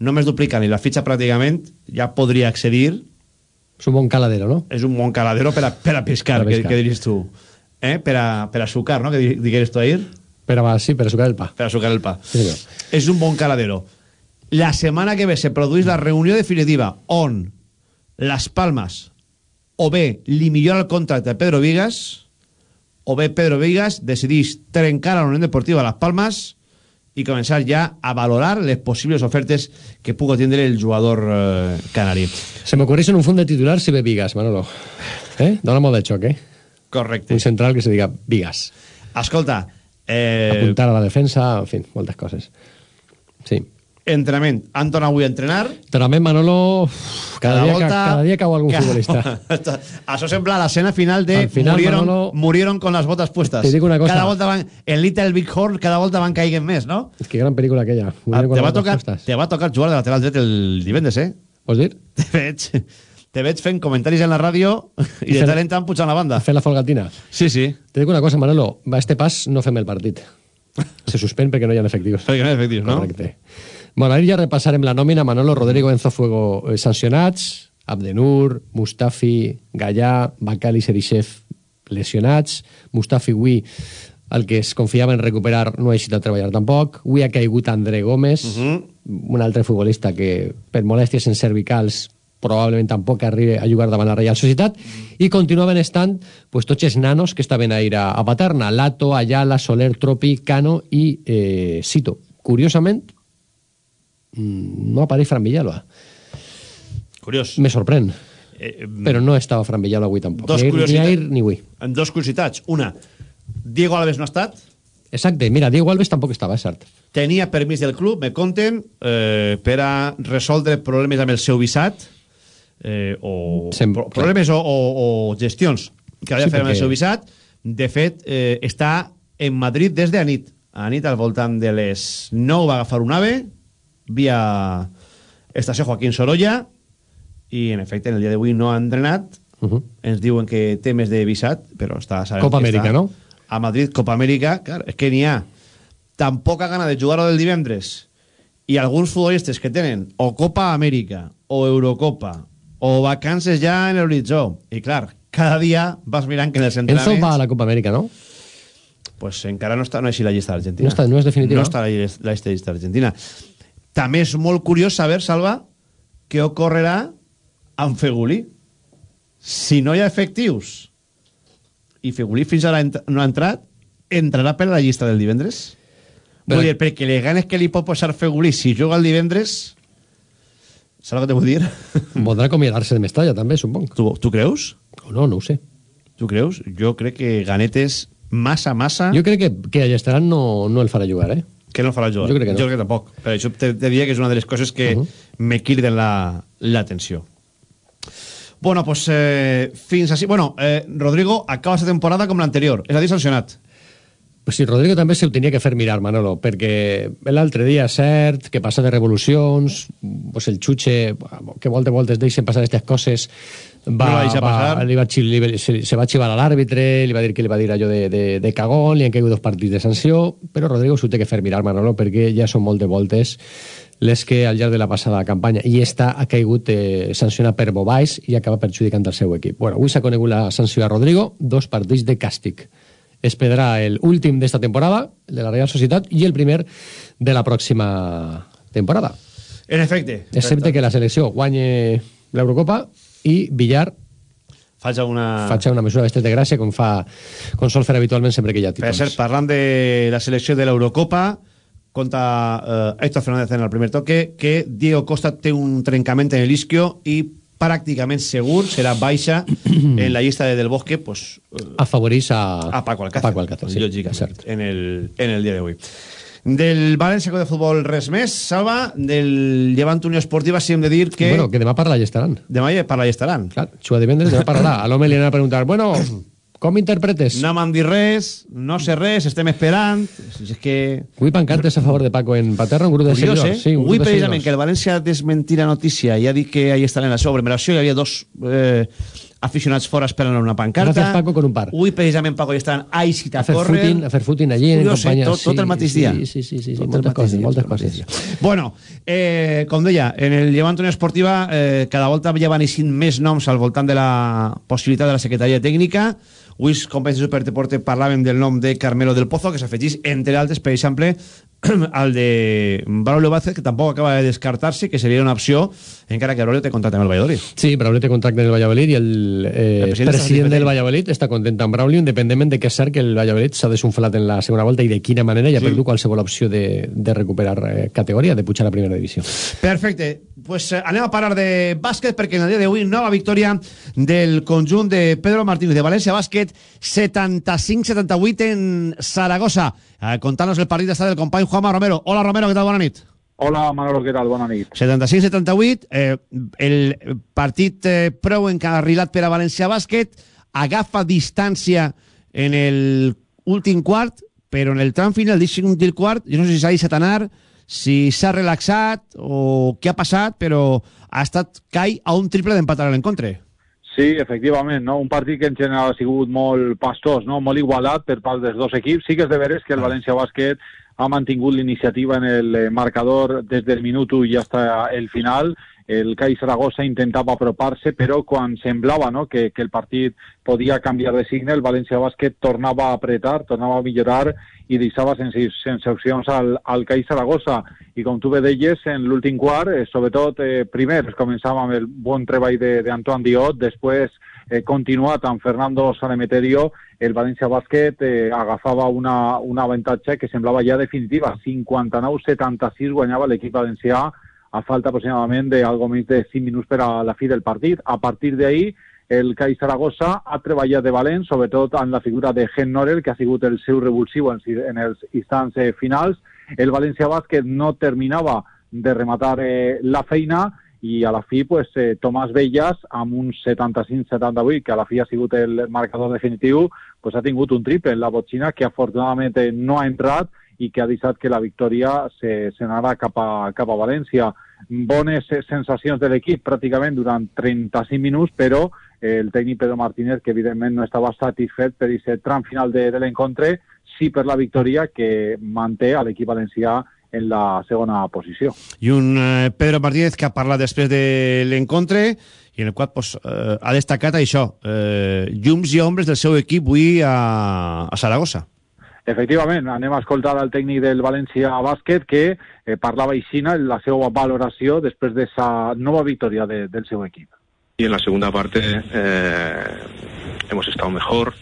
només duplica ni la fitxa pràcticament, ja podria accedir. És un bon caladero, no? És un bon caladero per a, per a pescar, Per a pescar. que, que diries tu. Eh? Per, a, per a sucar, no? Que di- digueres tu ahir. Pero va, sí, pero sucar el pa. Per a sucar el pa. Sí, senyor. És un bon caladero. La setmana que ve se produeix la reunió definitiva on Las Palmas o bé li millora el contracte a Pedro Vigas o bé Pedro Vigas decideix trencar a la Unió Deportiva Las Palmas i començar ja a valorar les possibles ofertes que pugui tindre el jugador eh, canari. Se me ocurrís en un fondo de titular si ve Vigas, Manolo. ¿Eh? Dona molt de xoc, eh? Correcte. Un central que se diga Vigas. Escolta, eh, Apuntar a la defensa, en fin, moltes coses. Sí. Entrenament. Han tornat avui a entrenar. Entrenament, Manolo, uf, cada, dia, ca- cada dia cau algun Cada- futbolista. (laughs) Això sembla la escena final de Al final, murieron, Manolo- murieron con las botas puestas. Te digo una cosa. Cada volta van, en Little Big Horn cada volta van caiguen més, no? És que gran pel·lícula aquella. Ah, te, va tocar, puestas. te va tocar jugar de lateral dret el divendres, eh? Vols dir? Te veig, te veig fent comentaris en la ràdio i de tant en tant pujant la banda. Fer la folgatina. Sí, sí. Te dic una cosa, Manolo, a este pas no fem el partit. Se suspèn perquè no hi ha efectius. Perquè no hi ha efectius, no? Correcte. Bueno, ahir ja repassarem la nòmina. Manolo, Rodrigo, Enzo Fuego eh, sancionats, Abdenur, Mustafi, Gallà, Bacal i Serixev lesionats, Mustafi avui el que es confiava en recuperar no ha eixit a treballar tampoc. Avui ha caigut André Gómez, uh -huh. un altre futbolista que per molèsties en cervicals probablement tampoc arribi a jugar davant la Real Societat i continuaven estant pues, tots els nanos que estaven a ir a, a Paterna Lato, Ayala, Soler, Tropi, Cano i eh, Sito curiosament no apareix Fran Villalba Curiós. me sorprèn Eh, però no estava Fran Villalba avui tampoc Dos ni, ni ahir ni avui En dos curiositats. Una, Diego Alves no ha estat. exacte, mira, Diego Alves tampoc estava, és cert Tenia permís del club, me conten, eh, per a resoldre problemes amb el seu visat, eh, o Sem- pro problemes o, o, o gestions que havia Sí, sí, fet amb el seu visat. De fet, eh, està en Madrid des de anit. A nit, al voltant de les 9, va agafar un ave, via estació Joaquín Sorolla, i en efecte, en el dia d'avui no ha entrenat, uh -huh. ens diuen que té més de visat, però està... Copa Amèrica, està no? A Madrid, Copa Amèrica, clar, és que n'hi ha tan poca gana de jugar-ho del divendres i alguns futbolistes que tenen o Copa Amèrica o Eurocopa o vacances ja en l'horitzó i clar, cada dia vas mirant que en els Enzo entrenaments va a la Copa Amèrica, no? pues encara no està no és la llista d'Argentina No està- no és definitiva. no està la llista la llista d'Argentina també és molt curiós saber, Salva què ocorrerà amb Fegulí si no hi ha efectius i Fegulí fins ara no ha entrat entrarà per la llista del divendres Però- vull dir, perquè les ganes que li pot posar Fegulí si juga el divendres saps el que te vull dir? (laughs) Voldrà acomiadar-se de Mestalla, també, suponc. tu, tu creus? O no, no ho sé. tu creus? jo crec que ganetes massa, massa Jo crec que, que Allestaran no, no el farà jugar, eh? Que no farà jugar. Jo crec que no. Jo crec que tampoc. Per això te, te diria que és una de les coses que uh -huh. me criden la- l'atenció. Bueno, pues eh, fins així... Bueno, eh, Rodrigo acaba esta temporada com l'anterior, és a dir, sancionat. Pues sí, Rodrigo també se ho tenia que fer mirar, Manolo, perquè l'altre dia, cert, que passa de revolucions, pues el xutxe, que voltes voltes deixen passar aquestes coses, va, No va, passar. li va, li, va- se, se va xivar a l'àrbitre, li va dir que li va dir allò de, de, de cagón, li han caigut dos partits de sanció, però Rodrigo s'ho té que fer mirar, Manolo, perquè ja són molt de voltes les que al llarg de la passada campanya i esta ha caigut eh, sancionat per Bobais i acaba perjudicant el seu equip. Bueno, avui s'ha conegut la sanció a Rodrigo, dos partits de càstig. Es pedrà el últim d'esta temporada, el de la Real Societat, i el primer de la pròxima temporada. En efecte. Excepte que la selecció guanye l'Eurocopa i Villar Faig una... faig una mesura d'estes de gràcia com, fa, com sol fer habitualment sempre que hi ha Per títols. cert, parlant de la selecció de l'Eurocopa, conta eh, Héctor Fernández en el primer toque que Diego Costa té un trencament en l'isquio i pràcticament segur serà baixa (clears throat) en la llista de Del Bosque pues, eh, Afavorís a, a Paco Alcácer, a Paco Alcácer sí, lògicament, cert. en el, en el dia d'avui. Del València de Futbol res més, Salva, del Llevant Unió Esportiva sí hem de dir que... Bueno, que demà parla i estaran. Demà parla i estaran. Clar, xua divendres demà parlarà. A l'home li anem a preguntar, bueno, com interpretes? No m'han dit res, no sé res, estem esperant... És que... Avui pancartes a favor de Paco en Paterra, un grup de Curiós, seguidors. eh? Sí, Avui de precisament que el València la notícia i ha dit que ahí estan en la seva commemoració, hi havia dos eh, aficionats fora esperant una pancarta. Gracias, Paco, con un par. Avui precisament Paco ja estan a Ixit a A fer footing, a fer footing allí en eh? companyia. Tot, tot el mateix dia. Sí, sí, sí, sí, sí moltes coses, dia, moltes coses. Bueno, eh, com deia, en el Llevant Unió Esportiva eh, cada volta ja van eixint més noms al voltant de la possibilitat de la secretaria tècnica. Avui companys de Superdeporte parlaven del nom de Carmelo del Pozo, que s'afegís, entre altres, per exemple, (clears throat) al de Braulio Vázquez, que tampoc acaba de descartar-se, que seria una opció, encara que Braulio té contracte amb el Valladolid. Sí, Braulio té contracte en el Valladolid i el, eh, El president del. Valladolid està content amb Braulio, independentment de que és cert que el Valladolid s'ha desunflat en la segona volta i de quina manera ha Sí. perdut qualsevol opció de, de recuperar eh, categoria, de pujar a la primera divisió. Perfecte. Pues eh, anem a parlar de bàsquet perquè en el dia d'avui nova victòria del conjunt de Pedro Martínez de València Bàsquet 75-78 en Saragossa. Eh, Contant-nos el partit està del company Juanma Romero. Hola Romero, què tal? Bona nit. Hola Manolo, què tal? Bona nit. 75-78, eh, el partit eh, prou encarrilat per a València Bàsquet, agafa distància en el últim quart, però en el tram final del quart, jo no sé si s'ha deixat anar, si s'ha relaxat o què ha passat, però ha estat cai a un triple d'empatar a l'encontre. Sí, efectivament, no? un partit que en general ha sigut molt pastós, no? molt igualat per part dels dos equips. Sí que és de veres que el València Bàsquet ha mantingut l'iniciativa en el eh, marcador des del minut 1 i hasta el final. El CAI Saragossa intentava apropar-se, però quan semblava no? que, que el partit podia canviar de signe, el València Bàsquet tornava a apretar, tornava a millorar i deixava sense, sense opcions al, al CAI Saragossa. I com tu bé deies, en l'últim quart, eh, sobretot, eh, primer començava amb el bon treball d'Antoine Diot, després eh, continuat amb Fernando Sanemeterio, el València Bàsquet eh, agafava una, una avantatge que semblava ja definitiva. 59-76 guanyava l'equip valencià a falta aproximadament d'algo més de 5 minuts per a la fi del partit. A partir d'ahir, el CAI Saragossa ha treballat de valent, sobretot en la figura de Gen Norel, que ha sigut el seu revulsiu en, en els instants eh, finals. El València Bàsquet no terminava de rematar eh, la feina i a la fi pues, eh, Tomàs Bellas amb un 75-78 que a la fi ha sigut el marcador definitiu pues, ha tingut un triple en la botxina que afortunadament eh, no ha entrat i que ha deixat que la victòria se, se n'anava cap, a, cap a València. Bones eh, sensacions de l'equip pràcticament durant 35 minuts, però eh, el tècnic Pedro Martínez, que evidentment no estava satisfet per aquest tram final de, de l'encontre, sí per la victòria que manté a l'equip valencià en la segona posició. I un eh, Pedro Martínez que ha parlat després de l'encontre i en el qual pues, eh, ha destacat això, eh, llums i ombres del seu equip avui a, a Saragossa. Efectivament, anem a escoltar el tècnic del València Bàsquet que eh, parlava aixina en la seva valoració després d'aquesta nova victòria de, del seu equip. Y en la segunda parte eh, hemos estado mejor,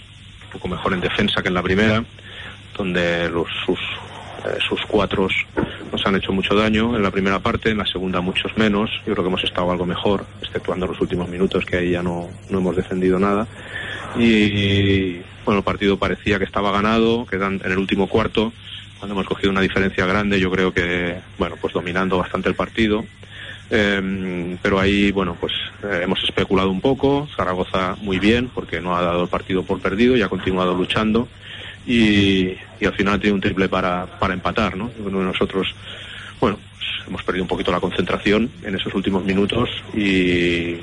un poco mejor en defensa que en la primera, donde los, sus, sus cuatros nos han hecho mucho daño en la primera parte, en la segunda muchos menos. Yo creo que hemos estado algo mejor, exceptuando los últimos minutos, que ahí ya no, no hemos defendido nada. Y bueno, el partido parecía que estaba ganado, quedan en el último cuarto, cuando hemos cogido una diferencia grande, yo creo que, bueno, pues dominando bastante el partido. Eh, pero ahí, bueno, pues eh, hemos especulado un poco. Zaragoza muy bien, porque no ha dado el partido por perdido y ha continuado luchando. Y, y al final tiene un triple para, para empatar, ¿no? Nosotros, bueno, hemos perdido un poquito la concentración en esos últimos minutos y,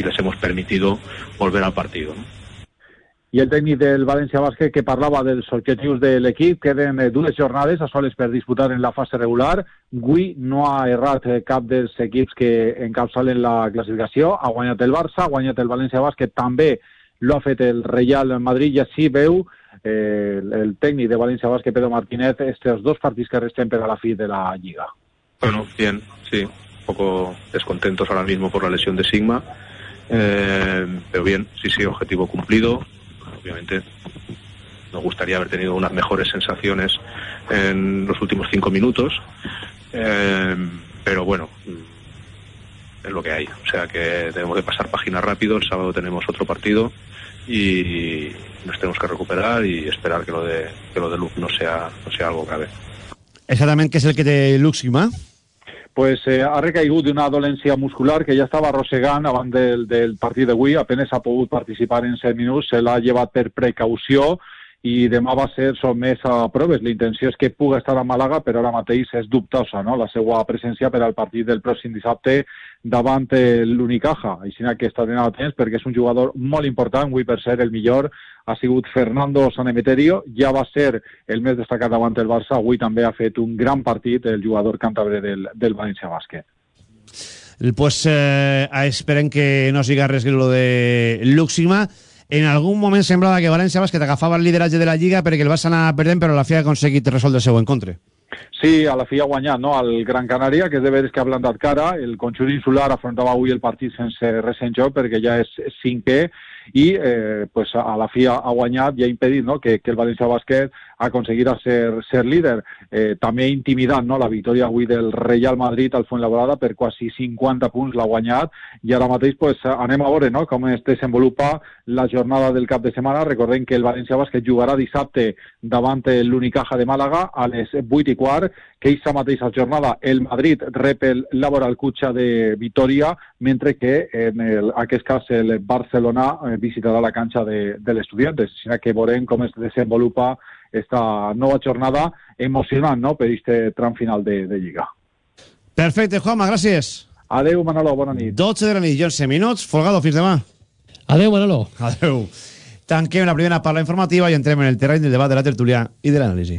les hemos permitido volver al partido, ¿no? I el tècnic del València Bàsquet que parlava dels objectius de l'equip, queden eh, dues jornades a soles per disputar en la fase regular. Gui no ha errat eh, cap dels equips que encapçalen la classificació. Ha guanyat el Barça, ha guanyat el València Bàsquet, també lo ha fet el Real Madrid i així veu eh, el, tècnic de València Bàsquet, Pedro Martínez, estos dos partits que resten per a la de la Lliga. Bueno, bien, sí. Un poco descontentos ahora mismo por la lesión de Sigma. Eh, pero bien, sí, sí, objetivo cumplido. Obviamente nos gustaría haber tenido unas mejores sensaciones en los últimos cinco minutos. Eh, pero bueno, es lo que hay. O sea que tenemos que pasar página rápido. El sábado tenemos otro partido y nos tenemos que recuperar y esperar que lo de, que lo de Luz no sea, no sea algo grave. exactament què és el que té Luxima? pues, eh, ha recaigut d'una dolència muscular que ja estava arrossegant abans del, del partit d'avui, apenas ha pogut participar en 7 minuts, se l'ha llevat per precaució i demà va ser sotmès a proves. La intenció és que pugui estar a Màlaga, però ara mateix és dubtosa no? la seva presència per al partit del pròxim dissabte davant l'Unicaja. Així que estarem atents perquè és un jugador molt important, avui per ser el millor ha sigut Fernando Sanemeterio, ja va ser el més destacat davant el Barça, avui també ha fet un gran partit el jugador càntabre del, del València Bàsquet. Pues eh, esperen que no siga res lo de Luxima. En algun moment semblava que València Bàsquet agafava el lideratge de la Lliga perquè el Barça anava perdent, però la fi ha aconseguit resoldre el seu encontre. Sí, a la fi ha guanyat no? el Gran Canària, que és de veres que ha plantat cara. El conjunt insular afrontava avui el partit sense res en joc perquè ja és cinquè i eh, pues a la fi ha guanyat i ha impedit no? que, que el València Bàsquet aconseguirà ser, ser líder. Eh, també intimidant no? la victòria avui del Real Madrid al Fuenlabrada per quasi 50 punts l'ha guanyat i ara mateix pues, anem a veure no? com es desenvolupa la jornada del cap de setmana. Recordem que el València Bàsquet jugarà dissabte davant l'Unicaja de Màlaga a les 8 i quart, que aquesta mateixa jornada el Madrid rep el Laboral Cutxa de Vitoria, mentre que en el, aquest cas el Barcelona eh, visitarà la canxa de, de l'Estudiantes. Així que veurem com es desenvolupa esta nova jornada emocionant no? per aquest tram final de, de Lliga. Perfecte, Juanma, gràcies. Adeu, Manolo, bona nit. 12 de la nit i 11 minuts. Folgado, fins demà. Adeu, Manolo. Adeu. Tanquem la primera parla informativa i entrem en el terreny del debat de la tertúlia i de l'anàlisi.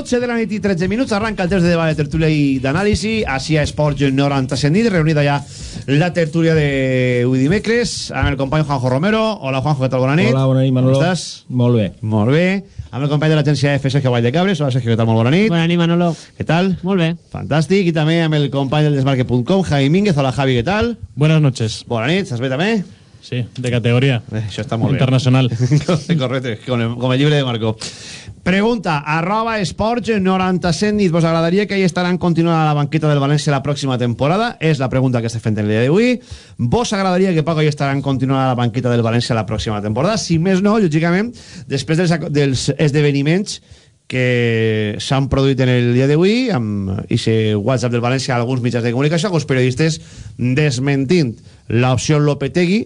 12 de la nit i 13 minuts arranca el temps de debat de tertúlia i d'anàlisi. Així a Esports 97 nit reunida ja la tertúlia de avui dimecres amb el company Juanjo Romero. Hola Juanjo, què tal? Bona nit. Hola, bona nit Manolo. Com estàs? Molt bé. Molt bé. Amb el company de l'agència F, Sergio Vall de Cabres Hola Sergio, què tal? Molt bona nit. Bona nit Manolo. Què tal? Molt bé. Fantàstic. I també amb el company del desmarque.com Javi Mínguez. Hola Javi, què tal? Buenas noches. Bona nit, estàs bé també? Sí, de categoría eh, Això està molt Internacional. Bé (laughs) Correcte, com el, com el llibre de Marco Pregunta, arroba esports 97 nit. Vos agradaria que hi estaran continuant a la banqueta del València la pròxima temporada? És la pregunta que estem fent el dia d'avui. Vos agradaria que Paco hi estaran continuant a la banqueta del València la pròxima temporada? Si més no, lògicament, després dels, dels esdeveniments que s'han produït en el dia d'avui amb aquest WhatsApp del València alguns mitjans de comunicació, alguns periodistes desmentint l'opció Lopetegui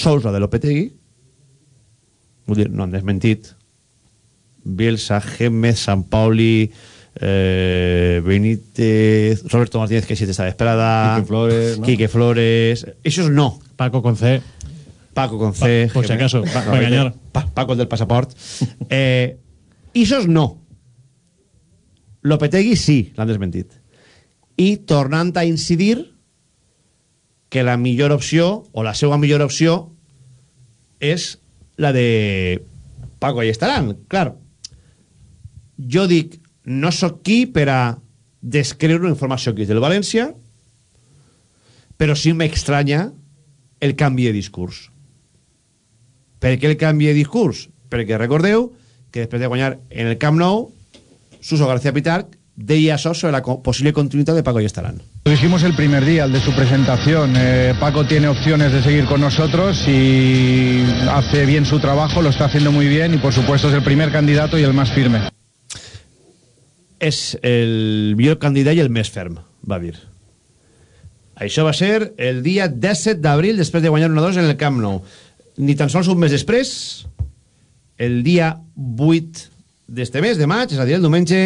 la de Lopetegui vull dir, no han desmentit Bielsa, Gémez, San Pauli, eh, Benítez, Roberto Martínez, que sí te está esperada, Quique Flores, ¿no? Quique Flores, esos no. Paco con C. Paco con C. Pa- por si acaso, Pa- para engañar. Pa- Paco el del pasaport. (laughs) eh, esos no. Lopetegui sí, l'han desmentit. I tornant a incidir que la millor opció, o la seva millor opció, és la de Paco i estaran, clar. Jo dic, no sóc qui per a descriure una informació que és del València, però sí m'estranya el canvi de discurs. Per què el canvi de discurs? Perquè recordeu que després de guanyar en el Camp Nou, Suso García Pitarch deia això sobre la posible continuïtat de Paco y Estarán. Lo dijimos el primer día, el de su presentación. Eh, Paco tiene opciones de seguir con nosotros y hace bien su trabajo, lo está haciendo muy bien y por supuesto es el primer candidato y el más firme. És el millor candidat i el més ferm, va dir. Això va ser el dia 17 d'abril, després de guanyar 1-2 en el Camp Nou. Ni tan sols un mes després, el dia 8 d'este mes, de maig, és a dir, el diumenge,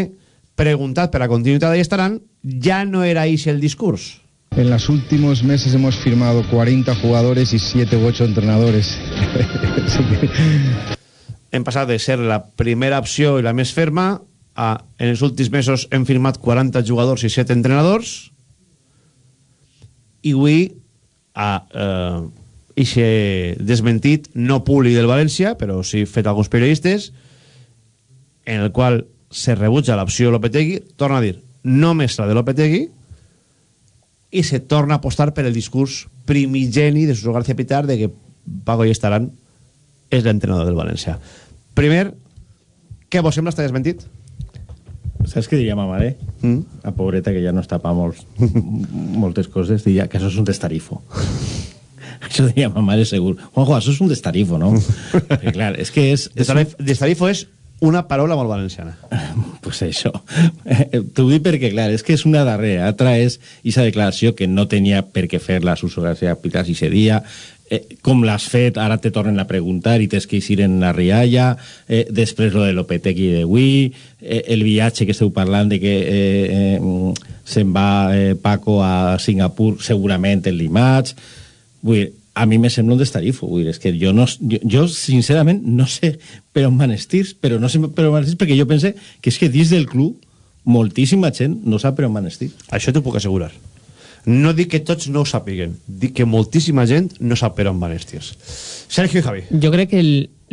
preguntat per la continuïtat d'ahí estaran, ja no era així el discurs. En los últimos meses hemos firmado 40 jugadores y 7 u 8 entrenadores. (laughs) Hem passat de ser la primera opció i la més ferma a, en els últims mesos hem firmat 40 jugadors i 7 entrenadors i avui a eh, ixe desmentit no públic del València però sí fet alguns periodistes en el qual se rebutja l'opció Lopetegui torna a dir només la de Lopetegui i se torna a apostar per el discurs primigeni de Suso García Pitar de que Paco i Estarán és l'entrenador del València. Primer, què vos sembla està desmentit? Saps què diria ma mare? Mm? La pobreta que ja no està pa molts, (laughs) moltes coses, diria que això és un destarifo. (laughs) això diria ma mare segur. Juanjo, això és un destarifo, no? (laughs) Perquè, clar, és que és... és Destarif, destarifo és una paraula molt valenciana. pues això. T'ho dic perquè, clar, és que és una darrera. Altra és aquesta declaració que no tenia per què fer-la Suso García Pitar si seria eh, com l'has fet, ara te tornen a preguntar i tens que eixir en la rialla, eh, després lo de Lopetegui d'avui, eh, el viatge que esteu parlant de que eh, eh, se'n va eh, Paco a Singapur segurament el dimarts, vull dir, a mi me sembla un destarifo, vull dir, és que jo, no, jo, jo sincerament no sé per on van però no sé per on van perquè jo pense que és que dins del club moltíssima gent no sap per on van estir. Això t'ho puc assegurar. No dic que tots no ho sàpiguen, dic que moltíssima gent no sap per on van els tirs. Sergio i Javi. Jo crec que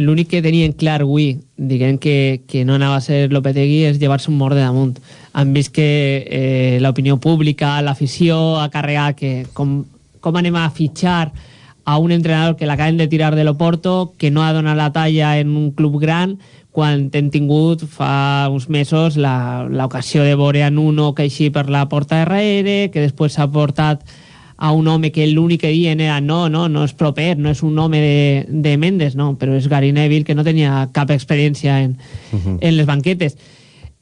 l'únic que tenien clar avui, diguem que, que no anava a ser Lopetegui, és llevar-se un mort de damunt. Han vist que eh, l'opinió pública, l'afició, ha carregat que com, com anem a fitxar a un entrenador que l'acaben de tirar de l'Oporto, que no ha donat la talla en un club gran, quan hem tingut fa uns mesos la- l'ocasió de veure a Nuno que així per la porta darrere, que després s'ha portat a un home que l'únic que diuen era no, no, no és proper, no és un home de, de Mendes, no, però és Gary Neville que no tenia cap experiència en, en les banquetes.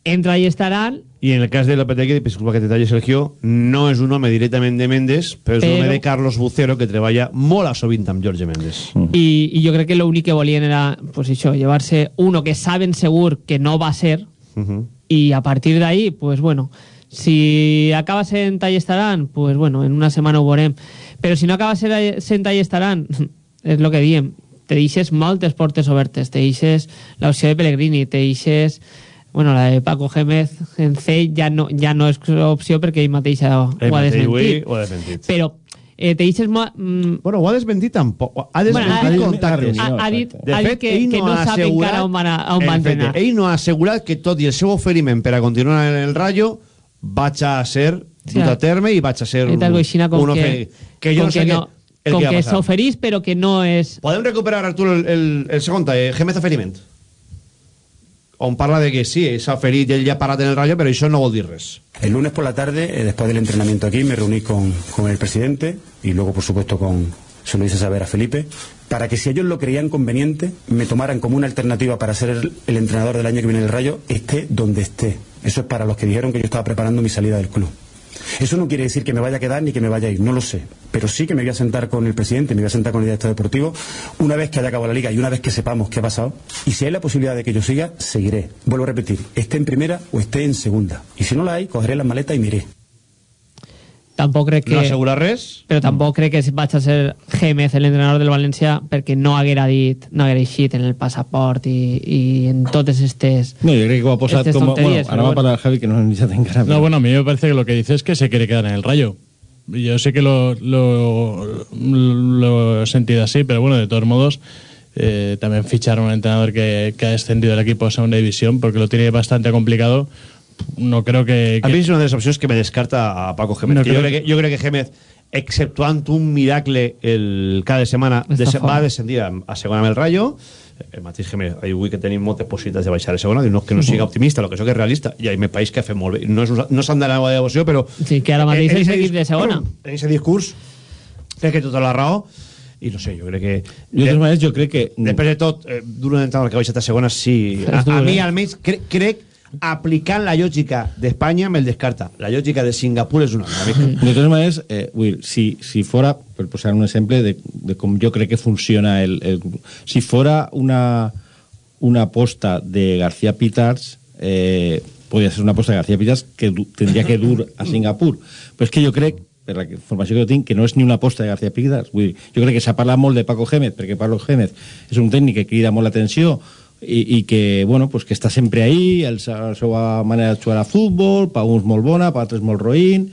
Entra i estaran, I en el cas de Lopetegui, disculpa que te talli, Sergio, no és un home directament de Mendes, però és un Però- home de Carlos Bucero que treballa molt a sovint amb Jorge Mendes. i, i jo crec que l'únic que volien era, pues això, llevar-se uno que saben segur que no va ser, y a partir de ahí, pues bueno, si acaba sent ahí pues bueno, en una setmana ho veurem. Però si no acaba sent ahí estaran, (laughs) és el que diem, te deixes moltes portes obertes, te deixes l'opció de Pellegrini, te deixes bueno, la de Paco Gémez en C ja no, ja no és opció perquè ell mateix ho Ell ha desmentit. ho ha desmentit. Però eh, te deixes... mo- Mm, bueno, ho ha desmentit tampoc. Ha desmentit Bueno, contactes. ha- ha dit- De ha dit fet, que- ell que no ha sap encara on va anar- on va entrenar. Ell no ha assegurat que tot i el seu oferiment per a continuar en el Rayo vaig a ser Sí, dut a terme i vaig a ser dit un que- oferiment. Que jo com no sé que què- no- el com que que s'oferís però que no és... Podem recuperar, Arturo, el, el, el segon eh, Gémez oferiment. On parla de que sí, s'ha oferit i ell ja ha parat en el Rayo, però això no vol dir res. El lunes por la tarde, eh, después del entrenamiento aquí, me reuní con, con el presidente y luego, por supuesto, con, se lo hice saber a Felipe, para que si ellos lo creían conveniente, me tomaran como una alternativa para ser el, el entrenador del año que viene del Rayo, esté donde esté. Eso es para los que dijeron que yo estaba preparando mi salida del club. Eso no quiere decir que me vaya a quedar ni que me vaya a ir, no lo sé. Pero sí que me voy a sentar con el presidente, me voy a sentar con el director deportivo una vez que haya acabado la liga y una vez que sepamos qué ha pasado. Y si hay la posibilidad de que yo siga, seguiré. Vuelvo a repetir, esté en primera o esté en segunda. Y si no la hay, cogeré las maletas y miré. Tampoc crec que... No assegura res? Però tampoc crec que vaig a ser Gémez l'entrenador del València perquè no haguera dit, no haguera eixit en el passaport i, i en totes estes... No, yo creo que ho ha posat com... Bueno, ara va bueno. parlar Javi que no han iniciat encara. No, bueno, a mí me parece que lo que dice es que se quiere quedar en el rayo. Yo sé que lo, lo, lo he sentido así, pero bueno, de todos modos, eh, también ficharon a un entrenador que, que ha descendido el equipo a segunda división porque lo tiene bastante complicado. No creo que. A mi és una de les opcions que me descarta a Paco Gémez. No que jo, creo- que, jo crec que Gémez, exceptuant un miracle el cada fora. va descendir a, a segona amb el Rayo. El mateix Gémez, avui que tenim moltes possibilitats de baixar a segona, diu no, que no siga optimista, el que sóc és realista, i a mi me pareix que ha fet molt bé. No, és, no s'han d'anar a la devoció, però... Sí, que ara mateix en és ese equip de dis- segona. (clears throat) En aquest discurs, crec que tota la raó, i no sé, jo crec que... De totes maneres, jo crec que... Després de tot, eh, dur un entrenador que ha baixat a segona, sí... És A, a mi, eh? almenys, crec, crec aplicant la lògica d'Espanya me'l descarta. La lògica de Singapur és una mica. De totes maneres, eh, Will, si, si fora, per posar un exemple de, de com jo crec que funciona el, el si fora una, una aposta de García Pitars, eh, podria ser una aposta de García Pitars que du, tendria que dur a Singapur. Però és que jo crec, per la informació que jo tinc, que no és ni una aposta de García Pitars. Vull dir, jo crec que s'ha parlat molt de Paco Gémez, perquè Paco Gémez és un tècnic que crida molt l'atenció, i, i que, bueno, pues que està sempre ahí, el, la seva manera de jugar a futbol, per uns molt bona, per altres molt roïn,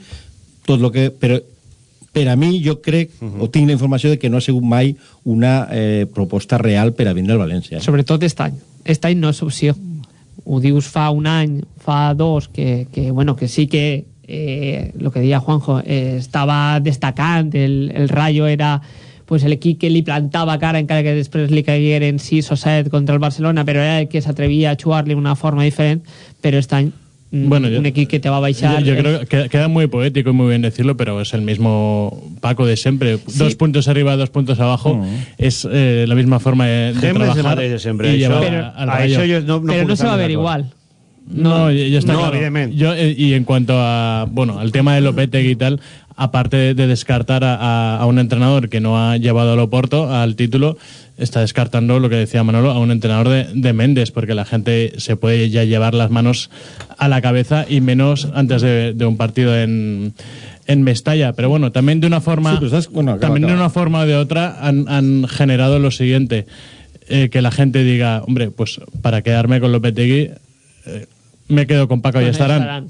tot lo que... Però per a mi jo crec, uh -huh. o tinc la informació de que no ha sigut mai una eh, proposta real per a vindre al València. Sobretot aquest any. Aquest any no és opció. Ho dius fa un any, fa dos, que, que, bueno, que sí que eh, lo que deia Juanjo, eh, estava destacant, el, el Rayo era pues, l'equip que li plantava cara encara que després li caigueren 6 o 7 contra el Barcelona, però era el que s'atrevia a jugar-li d'una forma diferent, però aquest any mm, Bueno, yo- un equip que te va a baixar... Yo, yo creo que queda muy poético y muy bien decirlo, pero es el mismo Paco de siempre. Dos puntos arriba, dos puntos abajo. Es eh, la misma forma de, de trabajar. de siempre. y llevar Pero- a- jo no- no Pero no se va a ver igual. No, ya ya está No, claro. Yo, eh, y en cuanto a, bueno, al tema de Lopetegui y tal, aparte de, de descartar a, a- a un entrenador que no ha llevado al Oporto al título, está descartando lo que decía Manolo, a un entrenador de, de Méndez, porque la gente se puede ya llevar las manos a la cabeza y menos antes de, de un partido en, en Mestalla. Pero bueno, también de una forma, Sí, pero sabes- bueno, acaba, también de una forma o de otra han, han generado lo siguiente, eh, que la gente diga, hombre, pues para quedarme con Lopetegui, eh, me quedo con Paco y. Estarán.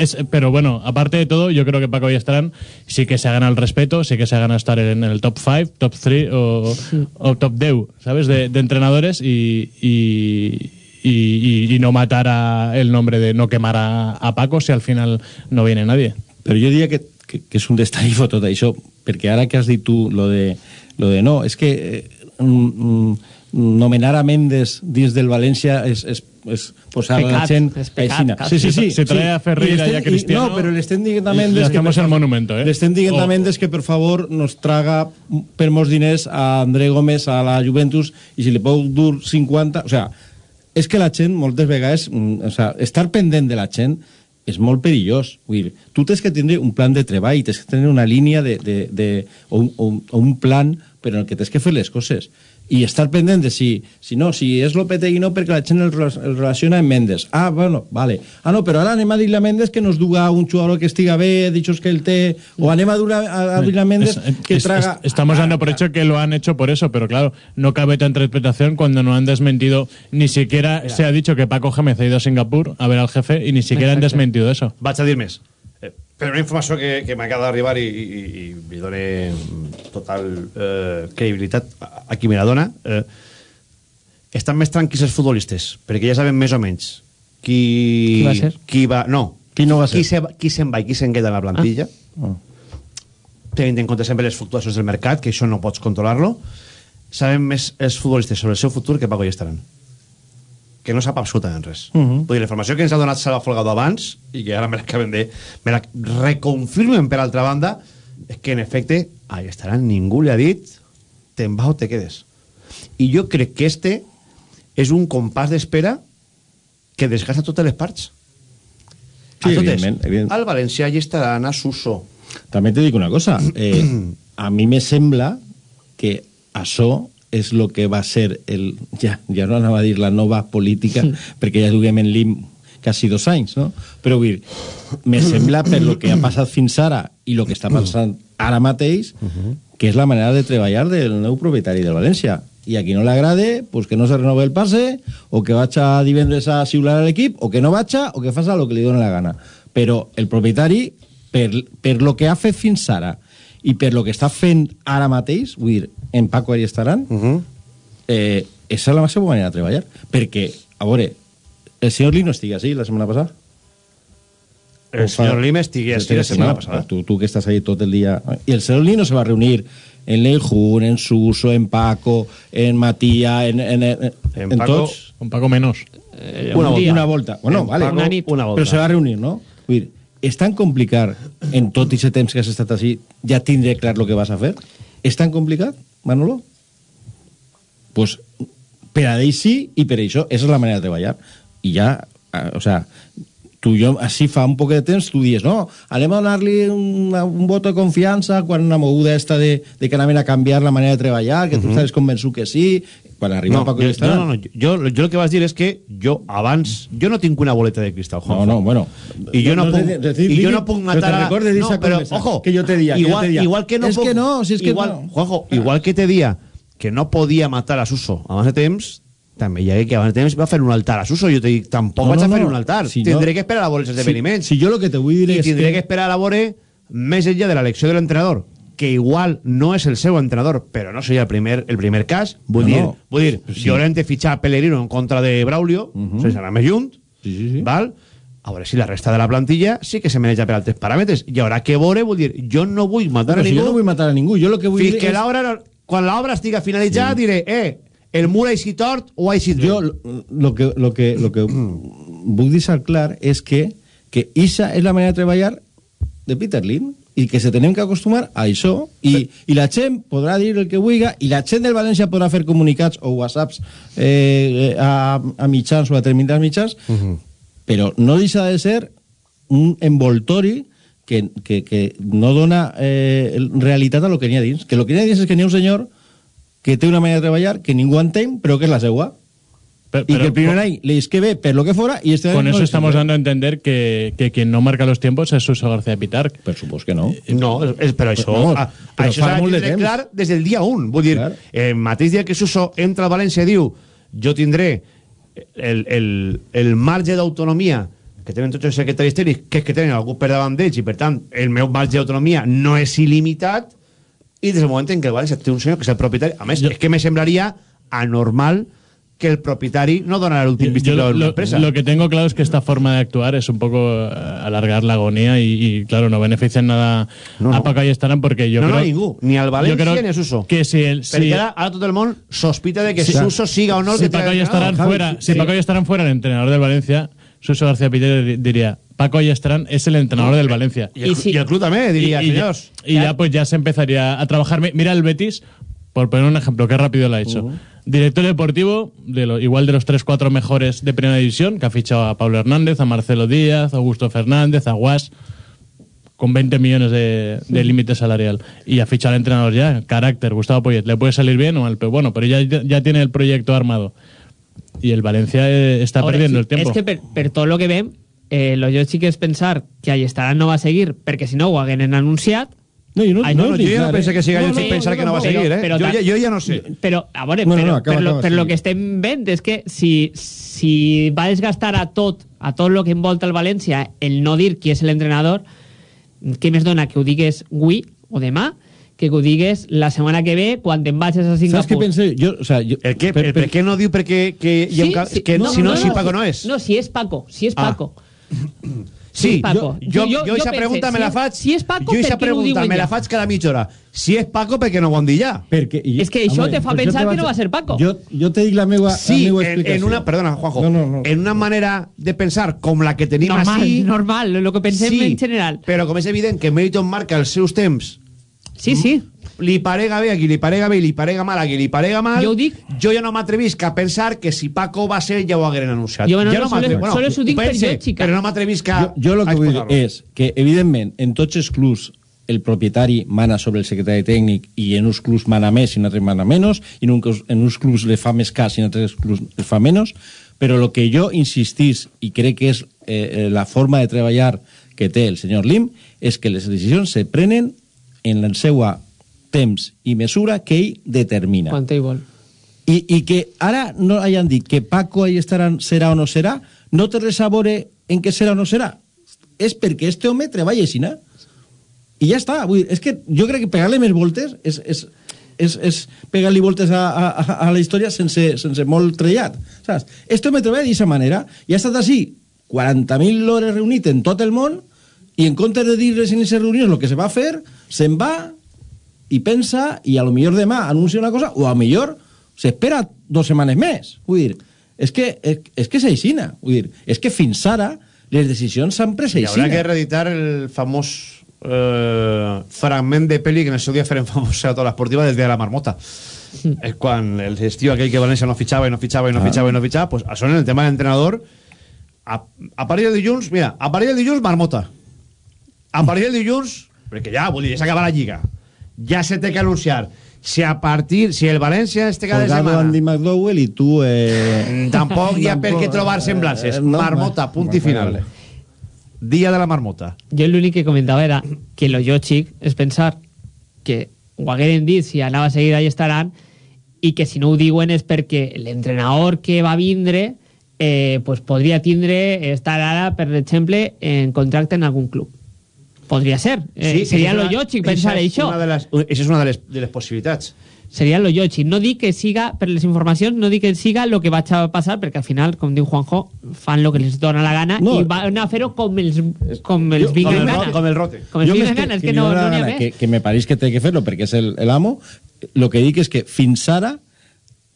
Es, pero bueno, aparte de todo, yo creo que Paco y sí que se gana el respeto, sí que se gana estar en el top 5, top 3 o, o top 10, ¿sabes? De, de entrenadores y, y, y- y- y no matar a el nombre de no quemar a, a Paco si al final no viene nadie. Però jo diria que, que, que és un destarifo tot això, perquè ara que has dit tu lo de, lo de no, és que eh, mm, mm, nomenar a Mendes dins del València és, és, és posar a la Pecat, gent pecat, aixina. cat. Si- si trae a Ferreira I i a Cristiano, No, però l'estem dient a i Mendes... le hacemos el monumento, eh? L'estem dient a O- Mendes que, per favor, nos traga per molts diners a André Gómez a la Juventus i si li pot dur 50... O sea, és que la gent moltes vegades... mm, O sea, estar pendent de la gent és molt perillós. Vull dir, tu tens que tindre un plan de treball, tens que tenir una línia de, de, de, o, un, o, un, o un plan però en el que tens que fer les coses. I estar pendent de si, si no, si és Lopetegui no, perquè la gent el, rela- el relaciona amb Mendes. Ah, bueno, vale. Ah, no, però ara anem a dir a Mendes que nos duga un jugador que estiga bé, dichos que el té, o anem a, dur a, a, a dir a Mendes Es- que es- traga... es- estamos dando por hecho que lo han hecho por eso, pero claro, no cabe tanta interpretación cuando no han desmentido, ni siquiera se ha dicho que Paco Gémez ha ido a Singapur a ver al jefe y ni siquiera han desmentido eso. Vaig a dir més. Però una informació que, que m'acaba d'arribar i, i, i, li dona total eh, credibilitat a, a qui me la dona. Eh, estan més tranquils els futbolistes, perquè ja saben més o menys qui... Qui va ser? Qui va, no. Qui no va Qui ser? se, qui se'n va i qui se'n queda en la plantilla. Ah. Tenint en compte sempre les fluctuacions del mercat, que això no pots controlar-lo. Saben més els futbolistes sobre el seu futur que Paco i estaran que no sap absolutament res. Uh Mhm. -huh. Vull dir, la informació que ens ha donat Salva Folgado abans, i que ara me l'acaben de... me la reconfirmen per altra banda, és que en efecte, ahí estaran, ningú li ha dit te'n vas o te quedes. I jo crec que este és un compàs d'espera que desgasta totes les parts. Sí, a totes. evidentment, evident. Al València hi estaran, a Suso. També te dic una cosa. Eh, (clears throat) a mi me sembla que això és el que va ser el... Ja, ja no anava a dir la nova política, perquè ja duguem en lim quasi dos anys, no? Però vull dir, me sembla per lo que ha passat fins ara i el que està passant ara mateix, que és la manera de treballar del nou propietari del València. I a qui no l'agrade, pues que no se renove el passe, o que vaig a divendres a xiular a l'equip, o que no vaig a, o que faça el que li doni la gana. Però el propietari, per, per lo que ha fet fins ara i per lo que està fent ara mateix, vull dir, en Paco hi estaran, uh -huh. eh, esa és la seva manera de treballar. Perquè, a veure, el senyor Lino estigui així la setmana passada. El senyor Lima estigui així la setmana passada. Tu, tu que estàs ahí tot el dia... I el senyor Lino se va reunir en Leijun, en Suso, en Paco, en Matía, en, en, en, En en Paco- tots. Con Paco menos. Eh, una, un volta, una volta. Bueno, En vale. Paco, Una nit. una volta. Però se va reunir, no? Vull dir, és tan complicat en tot aquest temps que has estat així ja tindre clar el que vas a fer? És tan complicat, Manolo? pues, per a ell sí i per això, esa és la manera de treballar. I ja ah, o sea, tu jo, així fa un poc de temps, tu dies, no, anem a donar-li un, un vot de confiança quan una moguda esta de, de que anaven a canviar la manera de treballar, que tu Mhm. estaves convençut que sí, quan arriba No, Paco jo, Llestaran. no, no, no, jo, jo el que vas dir és que jo abans... Jo no tinc una boleta de cristal, Juanjo. No, no, bueno. I jo no, No, puc, de- de- de- i jo no puc però matar... te a- recordes no, però, ojo, que jo te dia, que igual, jo te dia. igual que no És puc, que no, si és que igual, no. Juanjo, igual que te dia que no podia matar a Suso abans de temps, també hi ha que abans de temps va fer un altar a Suso. Jo te dic, tampoc No, vaig no, a fer un altar. Si tindré no- que esperar a veure els Si- esdeveniments. si jo lo que te vull dir I és tindré que- que esperar a veure més enllà de l'elecció de l'entrenador que igual no és el seu entrenador, però no seria el primer, el primer cas. Vull No, dir, no. vull dir Sí. Llorente fitxar Pellegrino en contra de Braulio, sense anar més lluny, Sí, sí, sí. val? A veure si la resta de la plantilla sí que se maneja per altres paràmetres. I haurà que veure, vull dir, jo no vull matar Bueno, a si ningú. jo no vull matar a ningú, jo lo que vull Fins dir que és... l'obra, quan l'obra estiga finalitzada, diré, eh, el mur ha eixit tort o ha eixit. Jo lo que, lo que, lo que vull deixar clar és que que ixa és la manera de treballar de Peter Lim i que se tenem que acostumar a això i, i la gent podrà dir el que vulgui i la gent del València podrà fer comunicats o whatsapps eh, a, a mitjans o a determinats mitjans però no deixa de ser un envoltori que, que, que no dona eh, realitat a lo que n'hi ha dins. Que lo que n'hi ha dins és que n'hi ha un senyor que té una manera de treballar que ningú entén però que és la seua Pero- y que pero el primer con- año le que ve per lo que fuera y este Con eso no estamos dando a entender que, que quien no marca los tiempos es Suso García Pitar. Por supuesto que no. No, és, és, però això, Vamos, a, però això s'ha de de tindre temps. clar des del dia 1. Vull dir, Clar. eh, mateix dia que Suso entra al València diu jo tindré el, el, el marge d'autonomia que tenen tots els secretaris tècnics, que és que tenen algú per davant d'ells i per tant el meu marge d'autonomia no és il·limitat i des del moment en què el València té un senyor que és el propietari a més, és que me semblaria anormal que el propietari no donarà l'últim Yo vistiplau lo, d'una lo- empresa. lo que tengo claro es que esta forma de actuar es un poco eh, alargar la agonía y, y, claro, no beneficia en nada No, a no. Paco Ayestarán porque yo no, creo... no, ningú, ni al creo ni a Suso. Que si el... Perquè Si, ara, ara tot el món sospita de que si- Suso siga o no el si que Paco el Ayestarán entrenador. fuera, si Paco Ayestarán fuera el entrenador del Valencia, Suso García di- diría, Paco Ayestarán es el entrenador del Valencia. Y el, y el club también, diría, y, y ya, y ya, pues ya se empezaría a trabajar. Mi- Mira el Betis, por poner un ejemplo, qué rápido lo ha hecho. Director deportivo, de lo, igual de los 3-4 mejores de primera división, que ha fichado a Pablo Hernández, a Marcelo Díaz, a Augusto Fernández, a Guas, con 20 millones de, de límite salarial. Y ha fichado al entrenador ya, carácter, Gustavo Poyet. Le puede salir bien o mal, pero bueno, pero ya, ya tiene el proyecto armado. Y el Valencia eh, está Ahora, perdiendo sí, el tiempo. És que per, per tot el que vem, eh, lo jo sí que és pensar que Allestaran no va a seguir, perquè si no ho hagueren anunciat... No, jo no, Ai, No, no, jo ja no penso que siga jo sí, sin pensar que no va a seguir, eh? però Jo, ja- jo ja no sé. Però, a veure, No, no, no, acaba, per, lo, acaba, per sí. lo que estem vent és que si, si va desgastar a tot, a tot el que envolta el València, el no dir qui és l'entrenador, què més dona que ho digues avui o demà, que ho digues la setmana que ve quan te'n vagis a Singapur. ¿Sabes qué pensé? Yo, o sea, yo, El què, per- el per què no diu perquè que, hi ha un ca- que si no, si Paco no és? No, si és Paco, si és Ah. Sí, Paco. jo, jo, Jo- aquesta pregunta si me la faig... si és Paco, jo per aquesta què no ho pregunta me la faig cada mitja hora. Si és Paco, perquè no ho han dit ja. Perquè, i- És que això te fa pues pensar te que no va ser Paco. Jo, jo te dic la meva, Sí, la meva en, en explicació. una... Perdona, Juanjo. No, no, no. En una manera de pensar com la que tenim Normal, així... normal, lo que pensem sí, en general. Però com és evident que Meriton marca els seus temps Sí, sí. Li parega bé a qui li parega bé i li parega mal a qui li parega mal Jo dic. jo ja no m'atrevisc a pensar que si Paco va ser ja ho hagueren anunciat Jo no, ja no, sols- sols ho dic per pense, jo, xica. però no m'atrevisc a Jo, jo el que vull dir és que, evidentment, en tots els clubs el propietari mana sobre el secretari tècnic i en uns clubs mana més i en altres mana menys i en, un, en uns clubs le fa més cas i en altres clubs le fa menys però el que jo insistís i crec que és eh, eh, la forma de treballar que té el senyor Lim és que les decisions se prenen en la seva temps i mesura que ell determina. Quan ell vol. I, I que ara no hayan dit que Paco ahí estaran, serà o no serà, no té res a veure en què serà o no serà. És perquè este home treballa així, no? I ja està. Vull dir, és que jo crec que pegar-li més voltes és, és, és, és pegar-li voltes a, a, a la història sense, sense molt trellat. Saps? Este home treballa d'aquesta manera i ha estat així 40.000 hores reunit en tot el món i en comptes de dir-les en aquestes reunions el que se va fer, se'n va i pensa i a lo millor demà anuncia una cosa o a lo millor s'espera dues setmanes més. Vull dir, és que és, és que és aixina. Vull dir, és que fins ara les decisions s'han pres I haurà que aixina. reeditar el famós eh, fragment de pel·li que en el seu dia farem famós a tota l'esportiva des de la marmota. (laughs) és quan el estiu aquell que València no fitxava i no fitxava i no Ah. fitxava i no fitxava, pues això en el tema de l'entrenador a, a partir del dilluns, mira, a partir del dilluns, marmota. A partir del dilluns, perquè ja, vull dir, s'acaba la lliga. Ja se té que anunciar. Si a partir, si el València este cada Colgado setmana... Andy McDowell i tu... Eh... Tampoc hi ha per què trobar semblances. Eh, no, marmota, punt i vale, final. vale. Dia de la marmota. Jo l'únic que comentava era que lo lògic és pensar que ho hagueren dit si anava a seguir allà estaran i que si no ho diuen és perquè l'entrenador que va vindre eh, pues podria tindre estar ara, per exemple, en contracte en algun club. Podria ser. Eh, seria esa lo lògic pensar és això. Una de les, és una de les, de les possibilitats. Seria lo lògic. No dic que siga, per les informacions, no dic que siga el que vaig a passar, perquè al final, com diu Juanjo, fan el que les dona la gana No. i van a fer-ho com els, com els Jo- vinguen com el gana. Com el rote. Com els Jo vinguen gana, és que li no, n'hi ha més. que, que me pareix que té que fer-lo perquè és el, el amo el que dic és que fins ara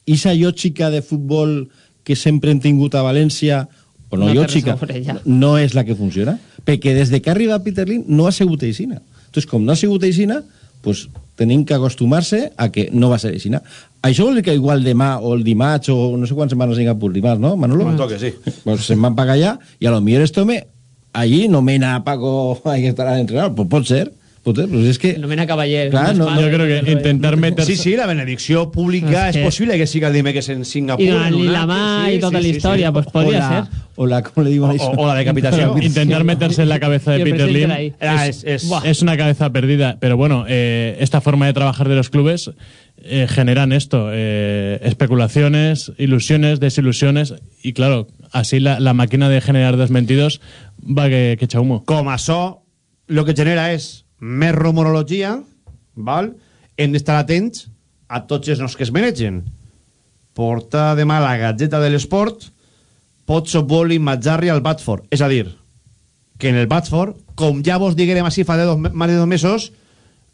esa lògica de futbol que sempre hem tingut a València o no, No lògica, no és la que funciona perquè des de que ha arribat Peter Lim no ha sigut aixina entonces com no ha sigut aixina pues, tenim que acostumar-se a que no va ser aixina això vol dir que igual demà o el dimarts o no sé quants setmanes a Singapur. Dimarts, no Manolo? Me toca, sí. pues se'n van pagar allà i a lo millor este home allí nomena (laughs) a Paco a que estarà entrenador pues pot ser, però és que Nomena Cavaller. Clar, no- Yo creo que intentar meterse... Sí, sí, la benedicció pública És és, que- possible que siga el dimecres en Singapur. I un la mà sí, i tota sí, la història, sí. pues podria o la, ser. o la, ¿cómo le digo a eso? O- o la decapitación. Intentar meterse en la cabeza de Peter Lim. Ah, es, es- es- es una cabeza perdida. Pero bueno, eh, esta forma de trabajar de los clubes eh, generan esto: eh, especulaciones, ilusiones, desilusiones. Y claro, así la, la máquina de generar desmentidos va que, que echa humo. Com això, el que genera és més rumorologia, val? hem d'estar atents a tots els noms que es manegen. Porta demà la Gazeta de l'Esport Pozzo vol imatjar-li al Batford. És a dir, que en el Batford, com ja vos diguérem així fa de dos, més de dos mesos,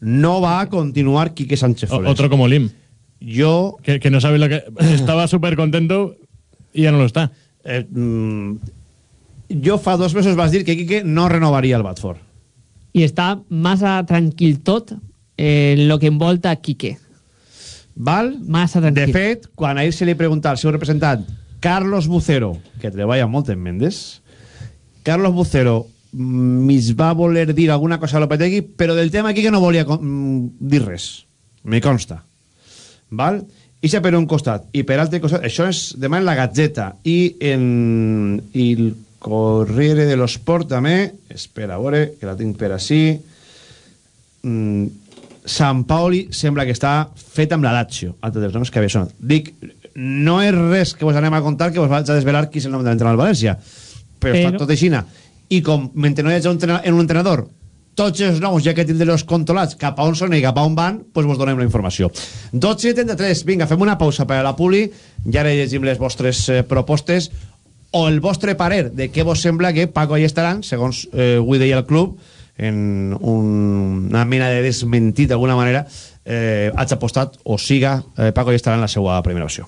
no va a continuar Quique Sánchez Flores. otro como Lim, Jo que, que no sabe lo que. Estaba súper contento y ya no lo está. eh, mm, jo fa dos mesos vas dir que Quique no renovaria el Batford. I està massa tranquil tot en lo que envolta a Quique. Val? Massa tranquil. De fet, quan ahir se li pregunta al seu representant, Carlos Bucero, que treballa molt en Mendes, Carlos Bucero mis va voler dir alguna cosa a Lopetegui, però del tema aquí que no volia mm, dir res. Me consta. Val? Ixa per un costat. I per altre costat, això és demà en la Gazzetta i en i Corriere dello Sport també, espera, a veure, que la tinc per així, mm, Sant Paoli sembla que està fet amb la Lazio, altre dels noms que havia sonat. Dic, no és res que vos anem a contar que vos vaig a desvelar qui és el nom de l'entrenador del València, però, Però- està tot aixina. I com mentre no hi hagi un, en un entrenador tots els noms, ja que tindré-los controlats cap a on són i cap a on van, doncs vos donem la informació. 12.73, vinga, fem una pausa per a la Puli, i ara llegim les vostres eh, propostes o el vostre parer de què vos sembla que Paco i estaran, segons eh, avui deia el club, en un, una mena de desmentit d'alguna manera, eh, hagi apostat o siga eh, Paco estaran la seva primera opció.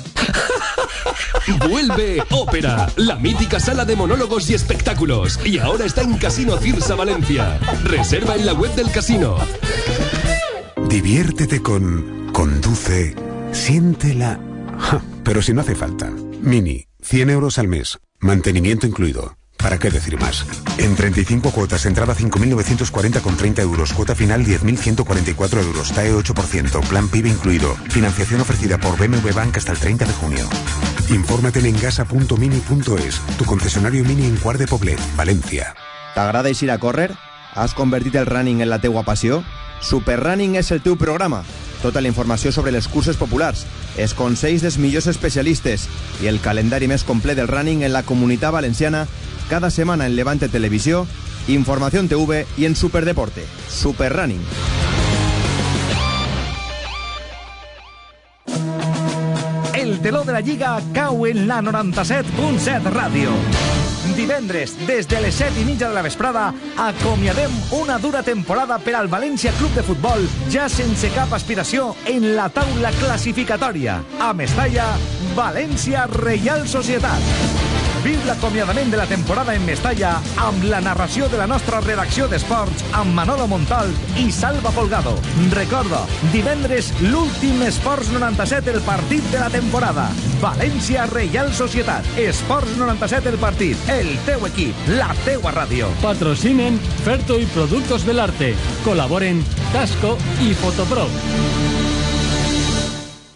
Vuelve Ópera, la mítica sala de monólogos y espectáculos. Y ahora está en Casino Cirsa Valencia. Reserva en la web del casino. Diviértete con Conduce, siéntela. Ja, pero si no hace falta. Mini, 100 euros al mes, mantenimiento incluido. ¿Para qué decir más? En 35 cuotas, entrada 5.940 con 30 euros, cuota final 10.144 euros, TAE 8%, plan PIB incluido. Financiación ofrecida por BMW Bank hasta el 30 de junio. Infórmate en engasa.mini.es, tu concesionario Mini en Quart de Poblet, Valencia. T'agrada eixir a córrer? Has convertit el running en la teua passió? Superrunning és el teu programa. Tota la sobre les curses populars, els consells dels millors especialistes i el calendari més complet del running en la comunitat valenciana cada setmana en Levante Televisió, Información TV i en Superdeporte. Superrunning. El teló de la Lliga cau en la 97.7 Ràdio. Divendres, des de les 7 i mitja de la vesprada, acomiadem una dura temporada per al València Club de Futbol, ja sense cap aspiració en la taula classificatòria. A Mestalla, València Reial Societat. Viu l'acomiadament de la temporada en Mestalla amb la narració de la nostra redacció d'esports amb Manolo Montal i Salva Folgado. Recorda, divendres l'últim Esports 97 el partit de la temporada. València Reial Societat. Esports 97 el partit. El teu equip, la teua ràdio. Patrocinen Ferto y Productos del Arte. Colaboren Tasco y Fotopro.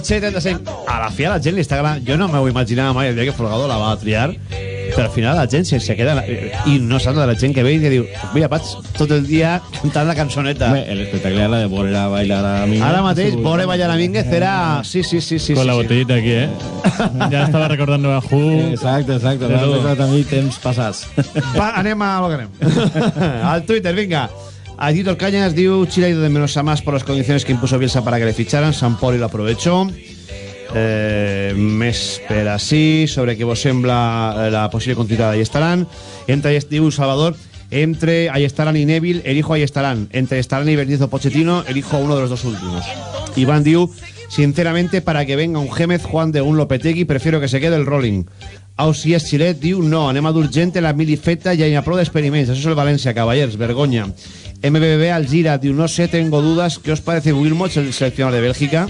12.35. A la fi a la gent li està agradant... Jo no m'ho imaginava mai el dia que Folgado la va triar, però al final la gent se, se queda... I no saps de la gent que ve i que diu mira, vaig tot el dia cantant la cançoneta. Hombre, el espectacle era de volver a bailar a Mínguez. Ara mateix, Bore Ballar a Mínguez era... Sí, sí, sí, sí. Con sí, la sí. botellita aquí, ¿eh? Ya estaba recordando a Who. Exacte, exacte. M'ha recordat a mi temps passats. Va, anem a lo que anem. (laughs) Al Twitter, venga. Adito Cañas diu Chile ha ido de menos a más por las condiciones que impuso Bielsa para que le ficharan. San Poli lo aprovechó. Eh, més per així sobre què vos sembla eh, la possible continuïtat d'Allestaran entre diu Salvador entre Ayestarán y Neville elijo Ayestarán entre Ayestarán y Bernizo Pochettino elijo a uno de los dos últimos. Iván diu sinceramente para que venga un Gémez Juan de un Lopetegui prefiero que se quede el Rolling. Ausi és Xilet diu no, anem a d'urgent en la milifeta i a prou d'experiments. Això és el València, cavallers, vergonya MBB al Gira diu no sé, tengo dudas ¿qué os parece Wilmots, el seleccionador de Bélgica?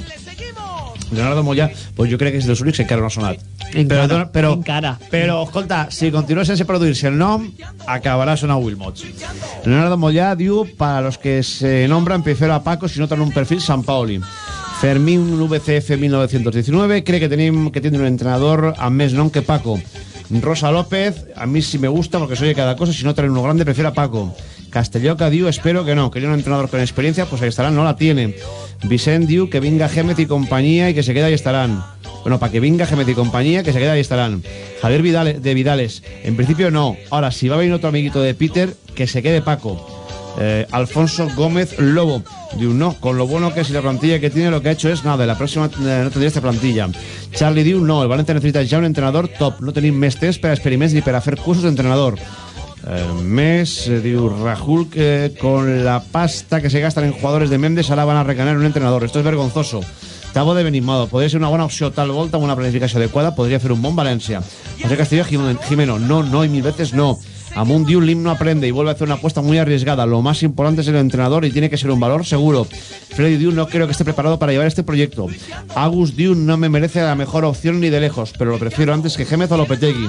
Leonardo Moya, pues jo crec que és dels únics que encara no ha sonat. Encara, però, però, encara. però, escolta, si continua sense produir-se el nom, acabarà sonant Wilmots. Leonardo Moya diu, para los que se nombran, prefiero a Paco si notan un perfil San Paoli. Fermín VCF 1919 cree que, tenim, que tiene un entrenador a més nom que Paco. Rosa López, a mí sí me gusta porque soy de cada cosa, si no traen uno grande prefiero a Paco. Castelloca diu, espero que no, quería un entrenador con experiencia, pues ahí estarán, no la tiene. Vicent diu que venga Gémez y compañía y que se quede ahí estarán. Bueno, para que venga Gémez y compañía, que se quede ahí estarán. Javier Vidal, de Vidales, en principio no. Ahora, si va a venir otro amiguito de Peter, que se quede Paco. Eh, Alfonso Gómez Lobo diu no, con lo bueno que es y la plantilla que tiene lo que ha hecho es nada, la próxima eh, no tendría esta plantilla Charlie diu no, el Valencia necesita ya un entrenador top no tenim més temps per experiments ni per a fer cursos d'entrenador eh, eh, diu Rahul que con la pasta que se gastan en jugadores de Mendes ahora van a recanar un entrenador esto es vergonzoso Tavo de Benimado, podria ser una bona opció tal volta una planificació adequada, podria fer un bon València. José Castillo Jim- Jimeno, no, no y mil veces no. Amun Diu Lim no aprende y vuelve a hacer una apuesta muy arriesgada. Lo más importante es el entrenador y tiene que ser un valor seguro. Freddy Diu no creo que esté preparado para llevar este proyecto. Agus Diu no me merece la mejor opción ni de lejos, pero lo prefiero antes que Gémez o Lopetegui.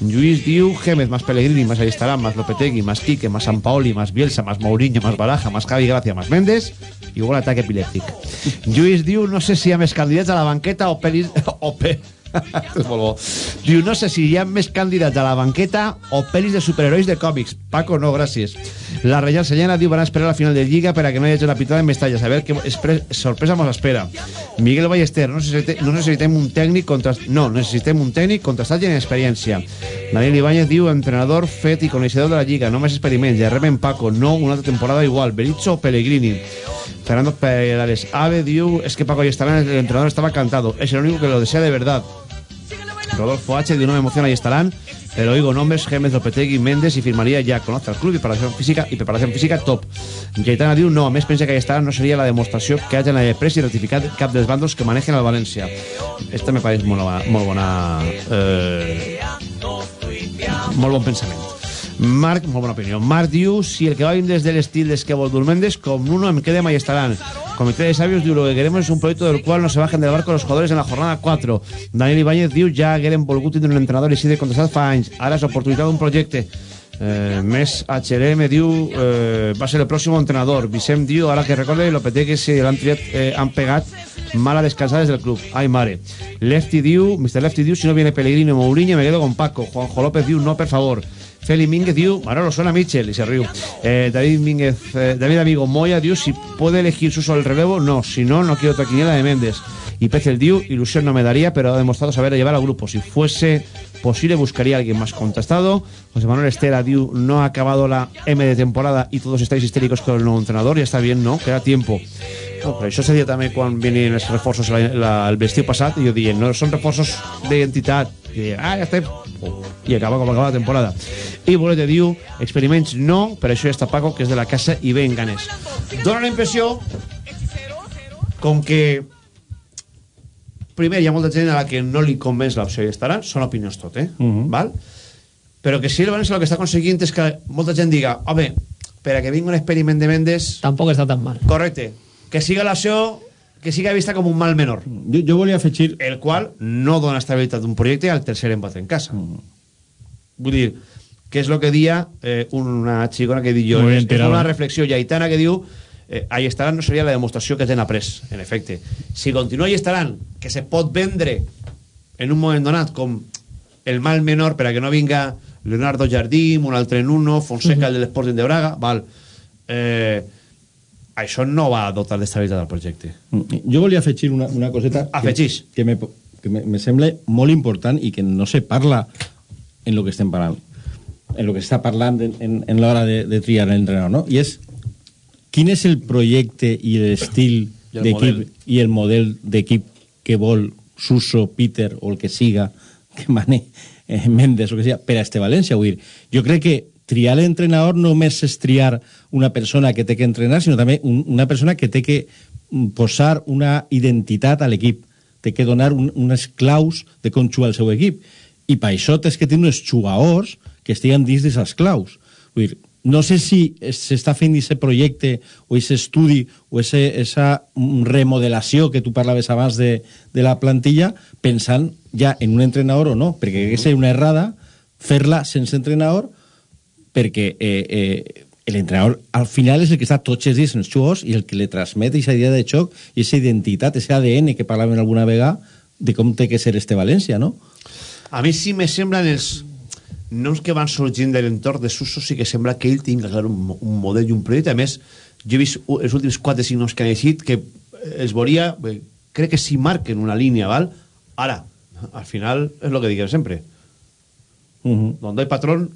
Lluís Diu, Gémez, más Pellegrini, más Ayestarán, más Lopetegui, más Quique, más Sampaoli, más Bielsa, más Mourinho, más Baraja, más Javi Gracia, más Méndez, igual ataque epilèptic. Lluís diu, no sé si més candidats a la banqueta o pelis... (laughs) O pe... (laughs) és molt bo. Diu, no sé si hi ha més candidats a la banqueta o pelis de superherois de còmics. Paco, no, gràcies. La Reial Senyana diu, van a esperar la final de Lliga para que no hagi una pitada en Mestalla. A qué espre- sorpresa nos espera. Miguel Ballester, no, necessite, no necessitem un tècnic contra... No, necessitem un tècnic contrastat i en experiència. Daniel Ibáñez diu, entrenador fet i coneixedor de la Lliga, no més experiments, ja remen Paco, no una altra temporada igual, Berizzo Pellegrini. Fernando Perales Ave diu, es que Paco Ayestarán, el entrenador estaba cantado, es el que lo desea de verdad. Rodolfo H. diu, no me emociona Ayestarán, pero oigo nombres, Gémez, Lopetegui, Méndez y firmaría ya. Conoce al club y preparación física y preparación física top. Gaetana diu, no, a més pensa que Ayestarán no seria la demostració que hagin pres i ratificat cap dels bandos que manegen al València. Esta me pareix molt, bona- bona... Eh, molt bon pensament. Marc, molt bona opinió. Marc diu, si el que va des de l'estil és que vol Mendes, com Nuno em quede mai estaran. Comité de Sabios diu, lo que queremos es un proyecto del cual no se bajen del barco los jugadores en la jornada 4. Daniel Ibáñez diu, ja hagueren volgut tindre un entrenador i sí de contestat fa anys. Ara és oportunitat d'un projecte. Eh, més HLM diu eh, va ser el pròxim entrenador Vicent diu, ara que recorde Lopetegui si l'han triat, eh, han pegat mala descansades del club ai mare Lefty diu, Mr. Lefty diu si no viene Pellegrini o Mourinho me quedo con Paco Juanjo López diu no per favor Feli Mínguez diu, Manolo suena Mitchell y se riu eh, David Mínguez eh, David Amigo Moya diu si puede elegir su el relevo no, si no, no quiero otra quiniela de Méndez Y Pez el Diu, ilusión no me daría, pero ha demostrado saber llevar al grupo. Si fuese posible, buscaría a alguien más contestado. José Manuel Estela Diu no ha acabado la M de temporada y todos estáis histéricos con el nuevo entrenador. Ya está bien, ¿no? Queda tiempo. No, però això seria també quan venien els reforços la, la, el vestiu passat i jo dient, no són reforços d'identitat i ah, ja estem i acaba com acaba la temporada i Bolete diu, experiments no per això ja està Paco, que és de la casa i ben ganés dona la impressió com que primer hi ha molta gent a la que no li convenç l'opció i estaran, són opinions tot, eh? Uh -huh. val? però que si el València el que està aconseguint és que molta gent diga, home, per a que vingui un experiment de Mendes... Tampoc està tan mal. Correcte. Que siga l'acció que siga vista com un mal menor. Jo, jo volia afegir... El qual no dona estabilitat d'un projecte al tercer empat en casa. Mm. Vull dir, que és el que dia eh, una xicona que diu jo, és, és una reflexió llaitana que diu eh, ahí estaran no seria la demostració que tenen après, en efecte. Si continua ahí estaran, que se pot vendre en un moment donat com el mal menor per a que no vinga Leonardo Jardim, un altre Nuno, Fonseca, el de l'Sporting de Braga, val. Eh, això no va dotar d'estabilitat al projecte. Jo volia afegir una, una coseta... Afegix. Que, que, me, que me, me sembla molt important i que no se parla en lo que estem parlant en lo que s'està parlant en, en, en l'hora de, de triar l'entrenador, no? I és quin és el projecte i l'estil el d'equip i el model d'equip que vol Suso, Peter o el que siga que mane eh, Mendes o que siga per a este València. Vull dir, jo crec que triar l'entrenador no només és triar una persona que té que entrenar, sinó també un, una persona que té que mm, posar una identitat a l'equip, té que donar un, unes claus de com jugar el seu equip. I per això tens que tenir uns jugadors que estiguen dins d'aquestes claus. Vull dir, no sé si s'està fent aquest projecte o aquest estudi o aquesta remodelació que tu parlaves abans de, de la plantilla pensant ja en un entrenador o no, perquè hauria ser una errada fer-la sense entrenador perquè eh, eh, l'entrenador al final és el que està tots els dies en els jugadors i el que li transmet aquesta idea de xoc i aquesta identitat, aquest ADN que parlàvem alguna vegada de com té que ser este València, no? A mi sí me semblen els noms que van sorgint de l'entorn de Suso sí que sembla que ell tingui clar, un, un model i un projecte. A més, jo he vist els últims 4 5 noms que han eixit que els bé, crec que sí marquen una línia, val? Ara, al final és el que diguem sempre. Uh -huh. Donde hay patrón,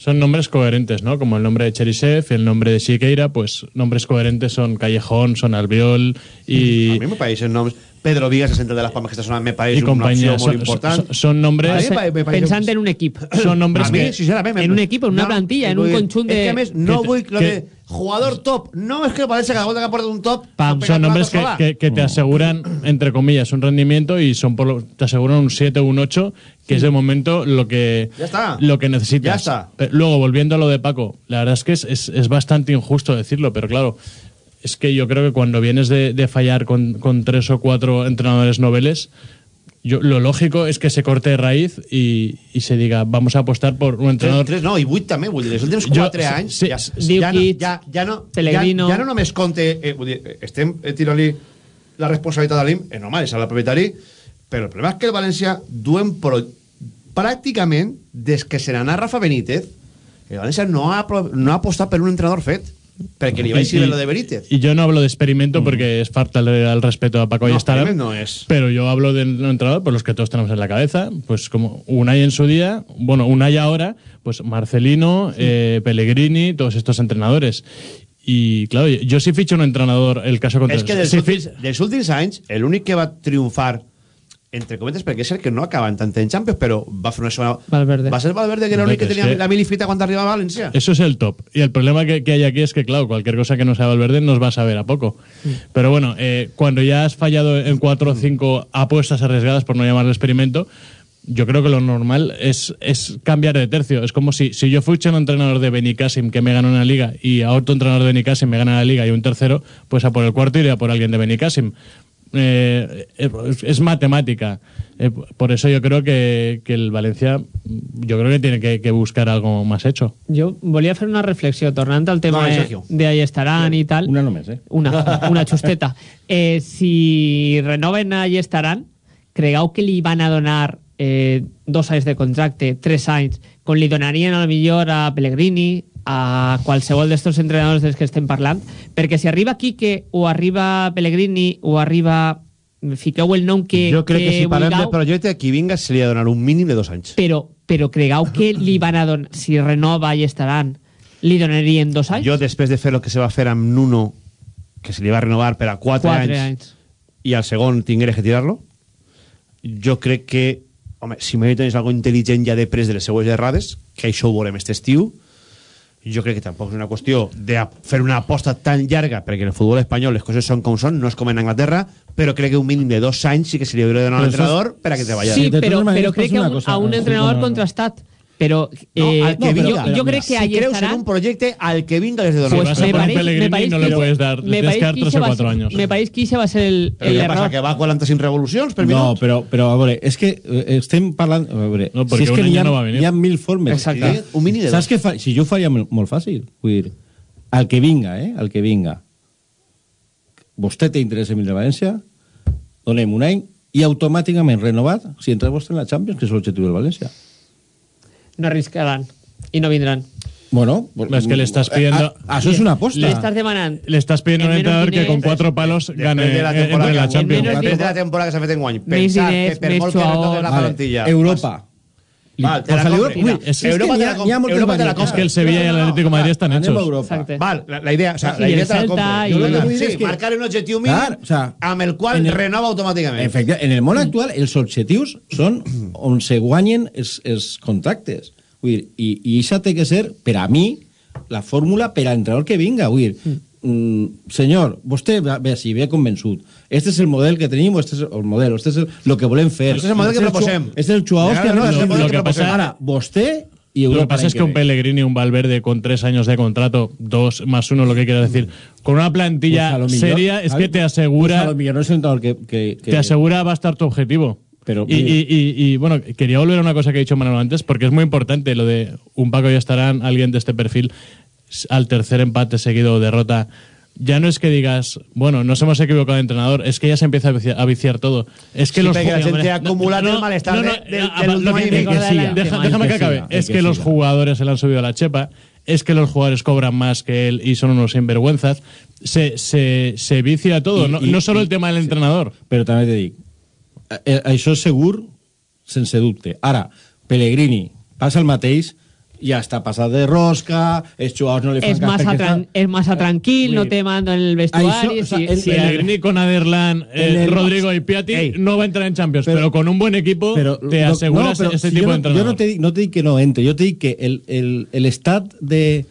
Son nombres coherentes, ¿no? Como el nombre de Cherisev y el nombre de Siqueira, pues nombres coherentes son Callejón, son Albiol y... a mi me pareixen noms... Pedro Vigas, el de les Palmes que està sonant, me pareix Y una compañía. opció molt important. nombres... A mi Pensant en un equip. (coughs) Son nombres a mi, que- sincerament... En un equip, en una plantilla, en un conjunt És de- que, a més, no que- vull... Lo que- de jugador top. No és que el València cada volta que un top... Pam, son nombres que, que- que te aseguran, entre comillas, un rendimiento y son por lo- te aseguran un 7 o un 8, que es de momento lo que, Ya está. lo que necesitas. Ya está. Pero luego, volviendo a lo de Paco, la verdad es que es, es- es bastante injusto decirlo, pero claro, es que yo creo que cuando vienes de, de fallar con, con tres o cuatro entrenadores noveles, yo, lo lógico es que se corte de raíz y, y se diga, vamos a apostar por un Tres, entrenador... tres, no, i vuit també, vull dir, els últims Jo- 4 sí, anys sí, ja, Diu ja, ja, no, Pellegrino. ja, ja no només compte eh, vull dir, estem eh, tirant-li la responsabilitat a l'IM, és normal, és al propietari però el problema és que el València duem pro, pràcticament des que se n'anà Rafa Benítez el València no ha, no ha apostat per un entrenador fet perquè li va Y- dir y- lo de Benítez Y yo no hablo de experimento porque es falta al respeto a Paco No, Ayestarán. experimento no es. Pero yo hablo de un entrenador por los que todos tenemos en la cabeza. Pues como Unai en su día, bueno, Unai ahora, pues Marcelino, eh, Pellegrini, todos estos entrenadores. Y claro, yo sí ficho un entrenador, el caso contra és que dels, sí últims, dels últims anys l'únic que va triomfar entre cometes, perquè és el que no acaben tant en Champions, però va fer una segona... Valverde. Va ser Valverde, que era l'únic que tenia sí. la milifita quan arribava a València. Eso es el top. Y el problema que, que hay aquí es que, claro, cualquier cosa que no sea Valverde nos va a saber a poco. Pero bueno, eh, cuando ya has fallado en cuatro o cinco apuestas arriesgadas, por no llamarlo experimento, yo creo que lo normal es, es cambiar de tercio. Es como si, si yo fuese un entrenador de Benicassim que me gana una liga y a otro entrenador de Benicassim me gana la liga y un tercero, pues a por el cuarto iría por alguien de Benicassim. Eh, es, es matemática. Eh, por eso yo creo que, que el Valencia, yo creo que tiene que, que buscar algo más hecho. Jo volia fer una reflexió, tornant al tema No, de, de Allestaran i tal. Una només, eh? Una, una xusteta. (laughs) Eh, si renoven a Allestaran, cregeu que li van a donar eh, dos anys de contracte, tres anys, com li donarien a lo millor a Pellegrini, a qualsevol d'estos entrenadors dels que estem parlant? Perquè si arriba Quique o arriba Pellegrini o arriba fiqueu el nom que, jo crec que, si parlem vulgueu, de projecte, a qui vinga se li ha de donar un mínim de dos anys. però, però cregau que li van a donar, si renova i estaran, li donarien dos anys? Jo, després de fer el que se va fer amb Nuno, que se li va renovar per a 4, Quatre anys, anys. i al segon tingués que tirar-lo, jo crec que, home, si mai tens alguna intel·ligent ja després de les seues errades, que això ho volem este estiu, jo crec que tampoc és una qüestió de fer una aposta tan llarga, perquè en el futbol espanyol les coses són com són, no és com en Anglaterra, però crec que un mínim de dos anys sí que se li hauria de donar a l'entrenador per a que treballa. Sí, però, però crec que un, cosa, a un sí, entrenador contrastat. Però No, eh, al que jo, vinga. jo crec que si ahí creus en estarà... un projecte, al que vinga les de donar. Si Pues vas a me me no le que- puedes dar, me tienes que parece dar que 3 ese o va 4 ser- años. Me parece que ese va ser el, Però el què passa, que va a 45 revolucions per No, minut? però, però a veure, és que eh, estem parlant... A veure, No, si és que hi ha, no va venir. hi ha mil formes. Exacte. Sí, un mini de Saps dos. què fa? Si jo ho faria molt, molt fàcil, vull dir, al que vinga, eh, al que vinga, vostè té interès en venir a València, donem un any i automàticament renovat si entra vostè en la Champions, que és l'objectiu del València. No arriscaran i no vindran. Bueno, pues, Es que le estás pidiendo- a- a- Això és una aposta. Le estás demanant Le estás pidiendo a un entrenador que con cuatro palos gane de la eh, entre temporada, la que- Champions. menos després de la temporada que s'ha fet en guany. Pensar diners, que per molt que retoques la Vale, plantilla... Europa. Val, te la compre. Uy, que Europa te ha- la com- n'hi ha moltes Europa te la variantes. Es que el Sevilla y el Atlético de Madrid están Anem hechos. a Europa. Exacte. Val, la, la idea, o sea, Sí, la idea te la Jo Lo que crec vull dir sí, és que- marcar un objectiu mínim Clar, o sea, amb el qual en el- renova automàticament. Efectivament, en el món actual els objectius són on se guanyen els, els contractes. Vull dir, i, i això té que ser, per a mi, la fórmula per a l'entrenador que vinga. Vull dir, mm, senyor, vostè ve, així, ve convençut. Este és el model que tenim, este és el model, este és el, lo que volem fer. Este és el model que Este proposem. Este és el Ja, que... no, és el Lo, model lo que que proposem. pasa, Ara, vostè i lo que pasa es que un. Pellegrini, un Valverde con tres años de contrato, dos más uno, lo que quieras decir, con una plantilla Pues millor- seria, es a- que te pues a asegura, lo millor no que... que, que te asegura va a estar tu objetivo. Pero, y, y- y- y, bueno, quería volver a una cosa que he dicho Manuel antes, porque es muy importante lo de un Paco ya estarán, alguien de este perfil, al tercer empate seguido o derrota. Ya no es que digas, bueno, nos hemos equivocado de entrenador, es que ya se empieza a viciar, a viciar todo. Es que Sí, los perquè la ju- gent té No, el malestar no, no, de- eh, lo que- que siga. Deja- que Déjame que acabe. Es que que los jugadores se le han subido la chepa, es que los jugadores cobran más que él y son unos sinvergüenzas. Se, se, se vicia todo, no, solo el tema del entrenador. Però també te eh, això és segur, sense dubte. Ara, Pellegrini passa el mateix, ja està passat de rosca, els jugadors no li fan És cas massa, perquè tran està- és massa tranquil, no té mando en el vestuari. Això, o sea, si, el- si el- con Aderlan, eh, Rodrigo y Piatti Ey. no va a entrar en Champions, Pero- pero, con un buen equipo te no, aseguras no, però ese si tipo de no, entrenador. no te, dic- no te dic que no entre, jo te dic que el, el, el estat de,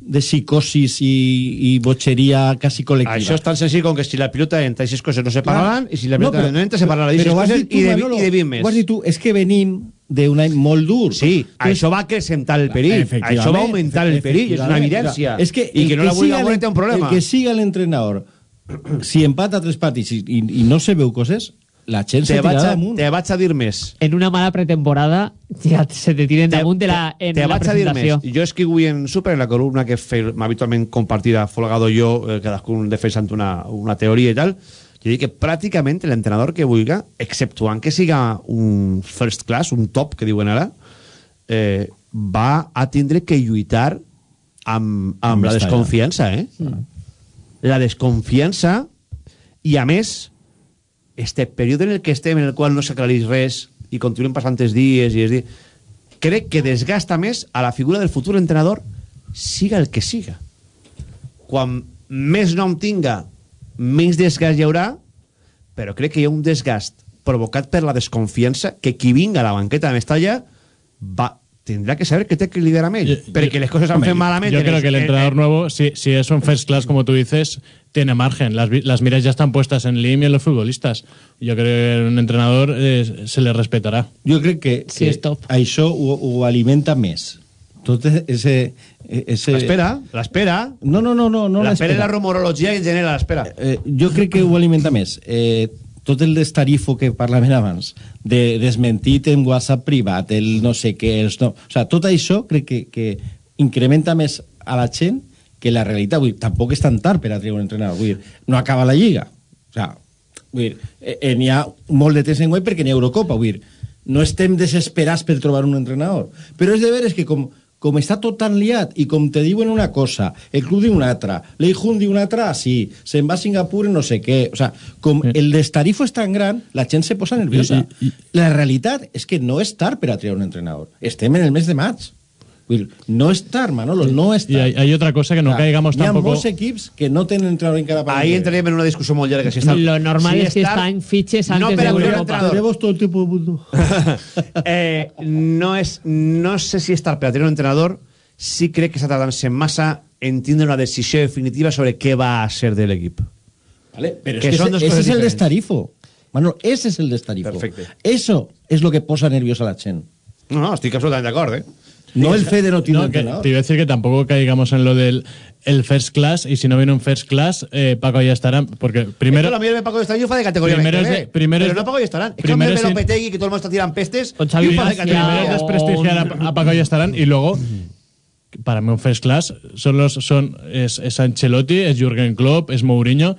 de psicosis i, i botxeria quasi col·lectiva. Això és tan senzill com que si la pilota entra, aquestes coses no se pararan, i si la pilota no, però- entra, se pararan aquestes coses i de, Manolo, i de 20 més. Ho has dit tu, és que venim d'un any molt dur. Sí, Pues- això va acrecentar el perill. Això va augmentar el perill, és una evidència. És que I que no la vulgui l'en- té un problema. El que siga l'entrenador, (clears throat) si empata tres partits i, i, i no se veu coses, la gent se Te vaig, a, damunt. te vaig a dir més. en una mala pretemporada ja se te tiren damunt de la, en te la vaig a dir presentació. més. Jo escriu en Super, en la columna que fe, habitualment compartida Folgado jo, eh, cadascun defensant una, una teoria i tal, jo dic que pràcticament l'entrenador que vulga, exceptuant que siga un first class, un top, que diuen ara, eh, va a tindre que lluitar amb, amb Amb la desconfiança, eh? La desconfiança i, a més, este període en el que estem, en el qual no s'aclarís res i continuen passant els dies i els dies, crec que desgasta més a la figura del futur entrenador siga el que siga. Quan més nom tinga, menys desgast hi haurà, però crec que hi ha un desgast provocat per la desconfiança que qui vinga a la banqueta de Mestalla va, tindrà que saber que té que liderar amb ell, perquè les coses s'han fet malament. Yo en creo els- que el en- entrenador nuevo, si, si es un first class, como tú dices, tiene margen. Las, las miras ya están puestas en Lim y en los futbolistas. Yo creo que un entrenador eh, se le respetarà. Jo crec que, Sí, que això ho, ho alimenta més. Tot ese... ese L'espera, l'espera. No, no, no, no, no l'espera l'espera. la rumorologia en general, l'espera. Eh, jo crec que ho alimenta més. Eh, tot el destarifo que parlaven abans, de desmentit en WhatsApp privat, el no sé què, els no... O sea, tot això crec que, que incrementa més a la gent que la realitat. Vull dir, tampoc és tan tard per a treure un entrenador. Vull dir, no acaba la Lliga. O sea, vull dir, eh, eh, n'hi ha molt de temps en guany perquè n'hi ha Eurocopa. Vull dir, no estem desesperats per trobar un entrenador. Però és de veres que com, com està tot tan liat i com te diuen una cosa, el club diu una altra, l'Eijun diu una altra, sí, se'n va a Singapur no sé què. O sea, com el destarifo és tan gran, la gent se posa nerviosa. La realitat és que no és tard per a triar un entrenador. Estem en el mes de maig. No és tard, Manolo, no Y tard. hay, hay otra cosa que no caigamos Hi ha tampoco. molts equips que no tenen entrenador encara per Ahí entraríem en una discussió molt llarga. Si està, Lo normal si es que està- están fiches no antes per de. Tenemos todo el tiempo del mundo. (laughs) eh, no, és, no sé si estar per a tenir un entrenador, sí crec que està tardant-se massa en tindre una decisió definitiva sobre què va a ser de l'equip. Vale, pero Que es que son ese, es el destarifo. Manolo, ese es el destarifo. Perfecte. Eso es lo que posa nerviosa a la gent. No, no, estic absolutament d'acord, eh? No el fe de no tiene No, que te iba a decir que tampoco caigamos en lo del el first class y si no viene un first class, eh, Paco ya estará. Porque primero. Esto la millor de Paco Estadio fa de categoria Primero es de- primero pero es- no Paco y estarán. Es que primero me es Lopetegui, que todo el mundo está tirando pestes. Con Xavi y fa de primero es desprestigiar a, a Paco y estarán y luego para mí un first class son los son es, es Ancelotti, es Jürgen Klopp, es Mourinho,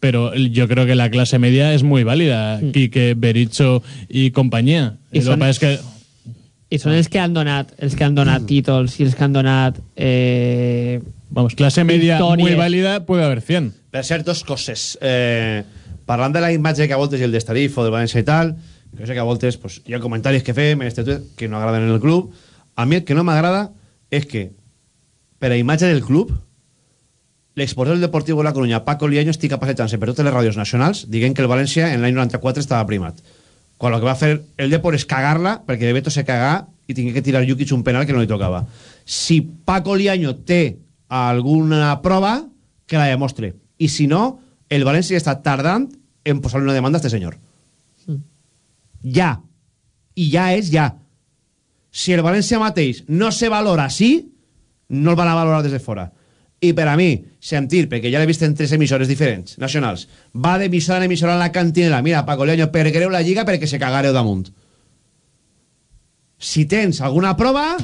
pero yo creo que la clase media es muy válida, Quique, Bericho y compañía. Y lo que pasa es que I són els que han donat, els que han donat títols i els que han donat... Eh, vamos, clase media muy victòries. válida puede haber 100. Per cert, dos coses. Eh, parlant de la imatge que a voltes i el d'Estarifo, del València i tal, jo sé que a voltes pues, hi ha comentaris que fem en este tuit que no agraden en el club. A mi el que no m'agrada és que per a imatge del club l'exportador del Deportiu de la Coruña, Paco Liaño, estic passejant-se per totes les ràdios nacionals dient que el València en l'any 94 estava primat. Quan el que va fer el Depor és cagar-la, perquè de Beto se cagà i tingué que tirar Jukic un penal que no li tocava. Si Paco Liaño té alguna prova, que la demostre. I si no, el València està tardant en posar una demanda a este senyor. Ja. I ja és ja. Si el València mateix no se valora així, no el van a valorar des de fora. I per a mi, sentir, perquè ja l'he vist en tres emissores diferents, nacionals, va d'emissora en emissora en la cantinera, mira, Paco Leño, pergreu la lliga perquè se cagareu damunt. Si tens alguna prova,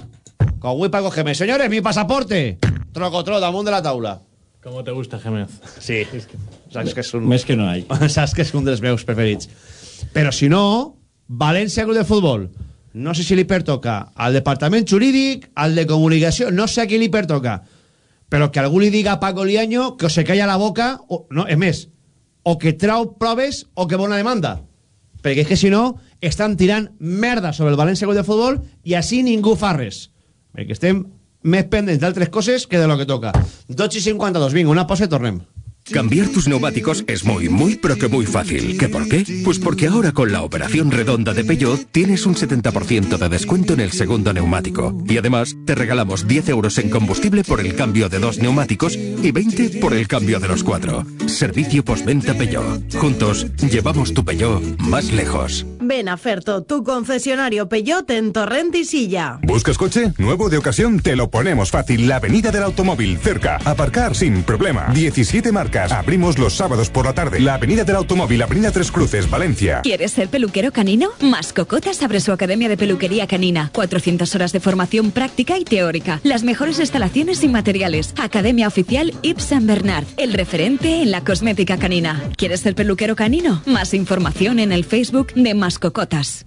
com avui Paco Gémez, senyores, mi pasaporte, trocotro damunt de la taula. ¿Cómo te gusta, Gémez? Sí, saps que és un... Més que no hay. (laughs) saps que és un dels meus preferits. Però si no, València Club de Futbol, no sé si li pertoca al departament jurídic, al de comunicació, no sé a qui li pertoca, però que algú li diga a Paco Liaño que se calla la boca, o, no, és més, o que trau proves o que vol una demanda. Perquè és que si no, estan tirant merda sobre el València de Futbol i així ningú fa res. Perquè estem més pendents d'altres coses que de lo que toca. 12 i 52, vinga, una pausa i tornem. Cambiar tus neumáticos es muy, muy, pero que muy fácil. ¿Qué por qué? Pues porque ahora con la operación redonda de Peugeot tienes un 70% de descuento en el segundo neumático. Y además te regalamos 10 euros en combustible por el cambio de dos neumáticos y 20 por el cambio de los cuatro. Servicio postventa Peugeot. Juntos llevamos tu Peugeot más lejos. Ven a Ferto, tu concesionario Peugeot en Torrent y Silla. ¿Buscas coche? Nuevo de ocasión, te lo ponemos fácil. La Avenida del Automóvil, cerca. Aparcar sin problema. 17 Abrimos los sábados por la tarde. La Avenida del Automóvil, Avenida Tres Cruces, Valencia. ¿Quieres ser peluquero canino? Mascocotas abre su academia de peluquería canina. 400 horas de formación práctica y teórica. Las mejores instalaciones y materiales. Academia oficial Yves Saint Bernard. El referente en la cosmética canina. ¿Quieres ser peluquero canino? Más información en el Facebook de Mascocotas.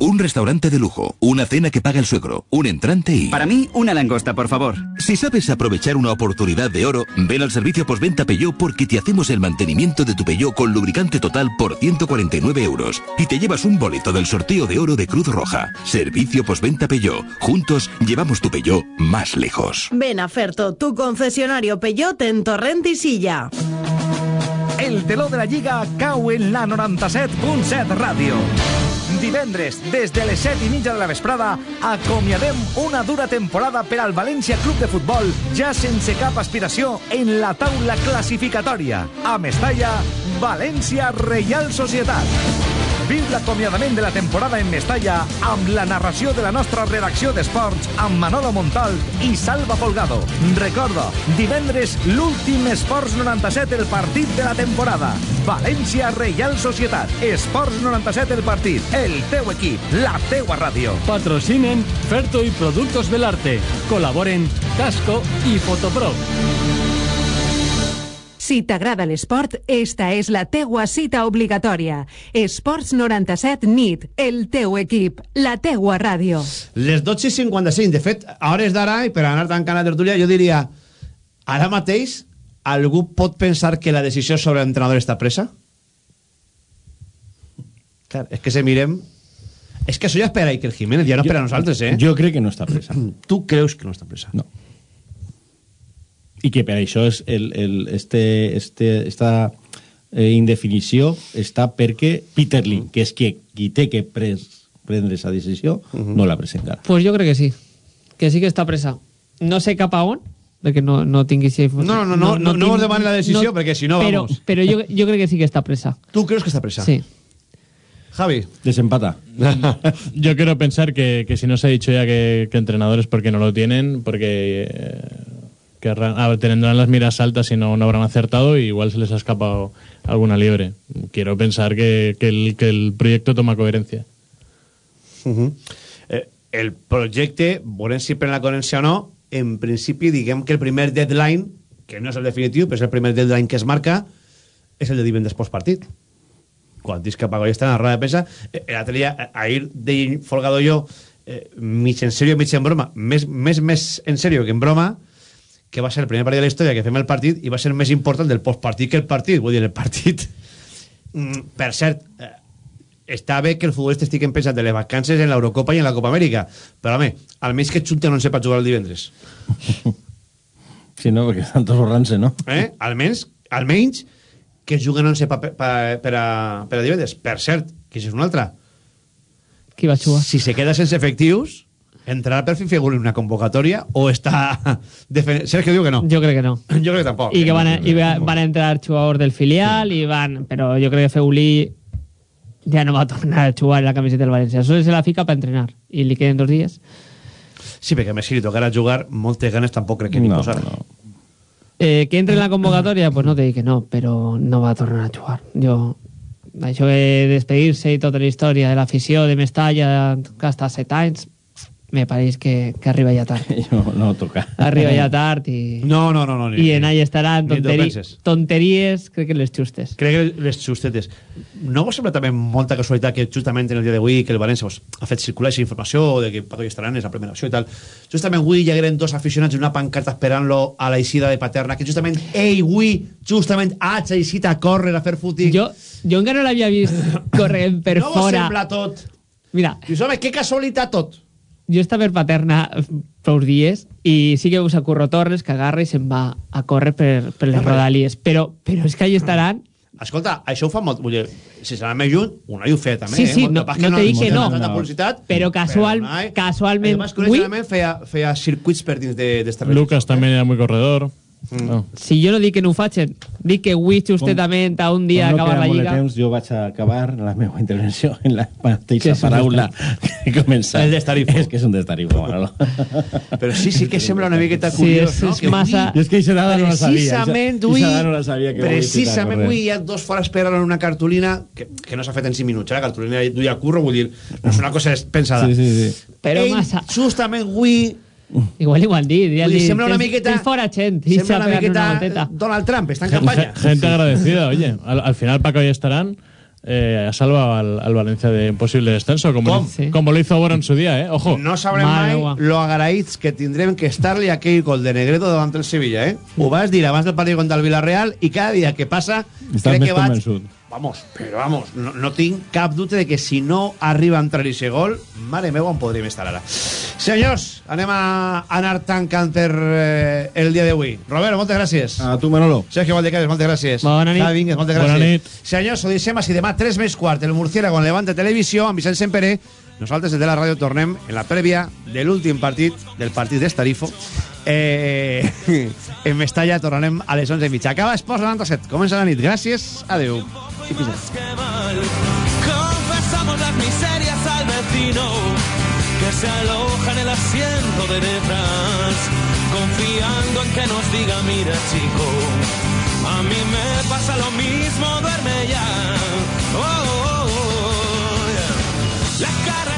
Un restaurante de lujo, una cena que paga el suegro, un entrante y... Para mí, una langosta, por favor. Si sabes aprovechar una oportunidad de oro, ven al servicio postventa Peugeot porque te hacemos el mantenimiento de tu Peugeot con lubricante total por 149 euros y te llevas un boleto del sorteo de oro de Cruz Roja. Servicio postventa Peugeot. Juntos llevamos tu Peugeot más lejos. Ven a Ferto, tu concesionario Peugeot en Torrent y Silla. El teló de la Lliga cau en la 97.7 Ràdio. Divendres, des de les 7 i mitja de la vesprada, acomiadem una dura temporada per al València Club de Futbol, ja sense cap aspiració en la taula classificatòria. A Mestalla, València Reial Societat. Viu l'acomiadament de la temporada en Mestalla amb la narració de la nostra redacció d'esports amb Manolo Montal i Salva Folgado. Recorda, divendres l'últim Esports 97 el partit de la temporada. València Reial Societat. Esports 97 el partit. El teu equip, la teua ràdio. Patrocinen Ferto y Productos del Arte. Colaboren Casco y Fotopro. Si t'agrada l'esport, esta és la teua cita obligatòria. Esports 97 NIT, el teu equip, la teua ràdio. Les 12 i 55. De fet, a hores d'ara, i per anar tancant la tertúlia, jo diria, ara mateix, algú pot pensar que la decisió sobre l'entrenador està presa? Clar, és que se mirem... És que això ja és per a Iker Jiménez, ja no és per a nosaltres, eh? Jo crec que no està presa. Tu creus que no està presa? No. I que per això és el, el, este, este, esta eh, indefinició està perquè Peter Lim, que és qui, qui té que pres, prendre aquesta decisió, no l'ha pres encara. Pues jo crec que sí. Que sí que està presa. No sé cap a on, perquè no, no aquesta informació. No, no, no, no, no, no us demani la decisió, perquè si no, però, vamos. Però jo, jo crec que sí que està presa. (laughs) Tu creus que està presa? Sí. Javi. Desempata. (laughs) Yo quiero pensar que, que si no se ha dicho ya que, que entrenadores porque no lo tienen, porque eh, querrán- a ver, tendrán las miras altas y no, no habrán acertado y igual se les ha escapado alguna liebre. Quiero pensar que, que el, que el proyecto toma coherencia. Uh eh, el projecte, veurem si pren la coherència o no, en principi diguem que el primer deadline, que no és el definitiu, però és el primer deadline que es marca, és el de divendres postpartit. Quan dius que Paco ja està en la roda de premsa, eh, l'altre dia, eh, ahir deien Folgado jo, eh, mig en serio, mig en broma, més, més, més en serio que en broma, que va ser el primer partit de la història que fem el partit i va ser més important del postpartit que el partit. Vull dir, el partit... (laughs) Mm, per cert, eh, està bé que el futbolista estigui pensant de les vacances en l'Eurocopa i en la Copa Amèrica, però home, almenys que Xunta no en sepa jugar el divendres. (laughs) Sí, no, perquè estan tots borrant-se, no? Eh? Almenys, almenys que juguen no en sepa per, per, per, a, per a divendres. Per cert, que això és una altra. Qui va jugar? Si se queda sense efectius, entrarà per fi figur en una convocatòria o (laughs) defen- Sergio diu que no. Jo crec que no. (laughs) Jo crec que tampoc. I que van, a, i va- van a entrar jugadors del filial i van... Però jo crec que Feulí ja no va a tornar a jugar en la camiseta del València. Solo se la fica para entrenar. I li queden dos dies. Sí, perquè a més si li tocarà jugar, moltes ganes tampoc crec que ni No, posar. no. Eh, que entre en la (clears throat) convocatòria, pues no te dic que no, però no va a tornar a jugar. Jo, això de despedir-se i tota la història de l'afició de Mestalla, que està set anys, me pareix que, que arriba ja tard. (laughs) No, no toca. Arriba ja tard i... No, no, no. no ni- I en ahí estaran tonteri tonteries, crec que les justes. Crec que les justetes. No vos sembla també molta casualitat que justament en el dia d'avui que el València pues, ha fet circular aquesta informació de que Pato i estaran és la primera opció i tal. Justament avui hi hagueren dos aficionats en una pancarta esperant-lo a la eixida de Paterna, que justament ell avui justament ha eixit a córrer a fer footing. Jo, jo encara no l'havia vist (laughs) corrent per no vos fora. sembla tot? Mira, Dius, home, que casualitat tot. Jo estava per Paterna prou dies i sí que us a Curro Torres que agarra i se'n va a córrer per, per les Home. rodalies. Però, però és que allà estaran Escolta, això ho fa molt... Vull dir, si serà més lluny, una hi ho feia també. Sí, eh? sí, Molt- no- pas no te dic que tenen no. tanta publicitat, Però casual- no, eh? casualment, Además, curiosament, feia, feia circuits per dins de- d'esta de, Lucas también era muy corredor. No. Si jo no dic que no ho facin, dic que avui justament a un dia Com no acabar la Lliga... temps, jo vaig a acabar la meva (laughs) intervenció en la mateixa paraula que he començat. El destarifo. És que és un destarifo, Manolo. (laughs) Però sí, sí que sembla una miqueta Sí, curiós, és- no? és Que massa- Jo és que aquesta dada no la sabia. Precisament avui, no la sabia que precisament avui hi ha dos fora esperant en una cartolina que, que no s'ha fet en 5 minuts, eh? la cartolina duia curro, vull dir, no és una cosa pensada. Sí, sí, sí. Però Ell, massa. justament avui, Igual, igual vull dir, dit, sembla una miqueta... tens fora gent. i Sembla s'ha una miqueta volteta. Donald Trump, està en campanya. Ge- Gente agradecida, (laughs) oye. Al, al final Paco y estarán eh, ha salvado al, al Valencia de un posible descenso, como, como lo hizo Bora en su día, ¿eh? Ojo. No sabrem mai lo agraïts que tindrem que estar-li aquell gol de Negredo davant el Sevilla, eh? Ho vas dir abans del partit contra el Villarreal i cada dia que passa Estàs crec que vaig... convençut. Vamos, però vamos, no, no tinc cap dubte de que si no arriba a entrar aquest gol, mare meva, on podríem estar ara. Senyors, anem a anar tancant per eh, el dia d'avui. Robert, moltes gràcies. A tu, Manolo. Sergio Valdecares, moltes gràcies. Bona nit. Xavi Vínguez, moltes Bona gràcies. nit. Senyors, ho deixem així demà 3 més quart, el Murciélago en Levante Televisió, amb Vicent Semperé. Nosaltres, des de la ràdio, tornem en la prèvia de l'últim partit, del partit d'Estarifo. Eh, (laughs) en Mestalla tornarem a les 11 i mitja. Acaba Esports 97. Comença la nit. Gràcies. Adeu. I fins ara. Confes miserias al vecino que se aloja en el asiento de detrás, confiando en que nos diga, mira chico, a mí me pasa lo mismo, duerme ya. Oh, oh, oh, yeah. La carrera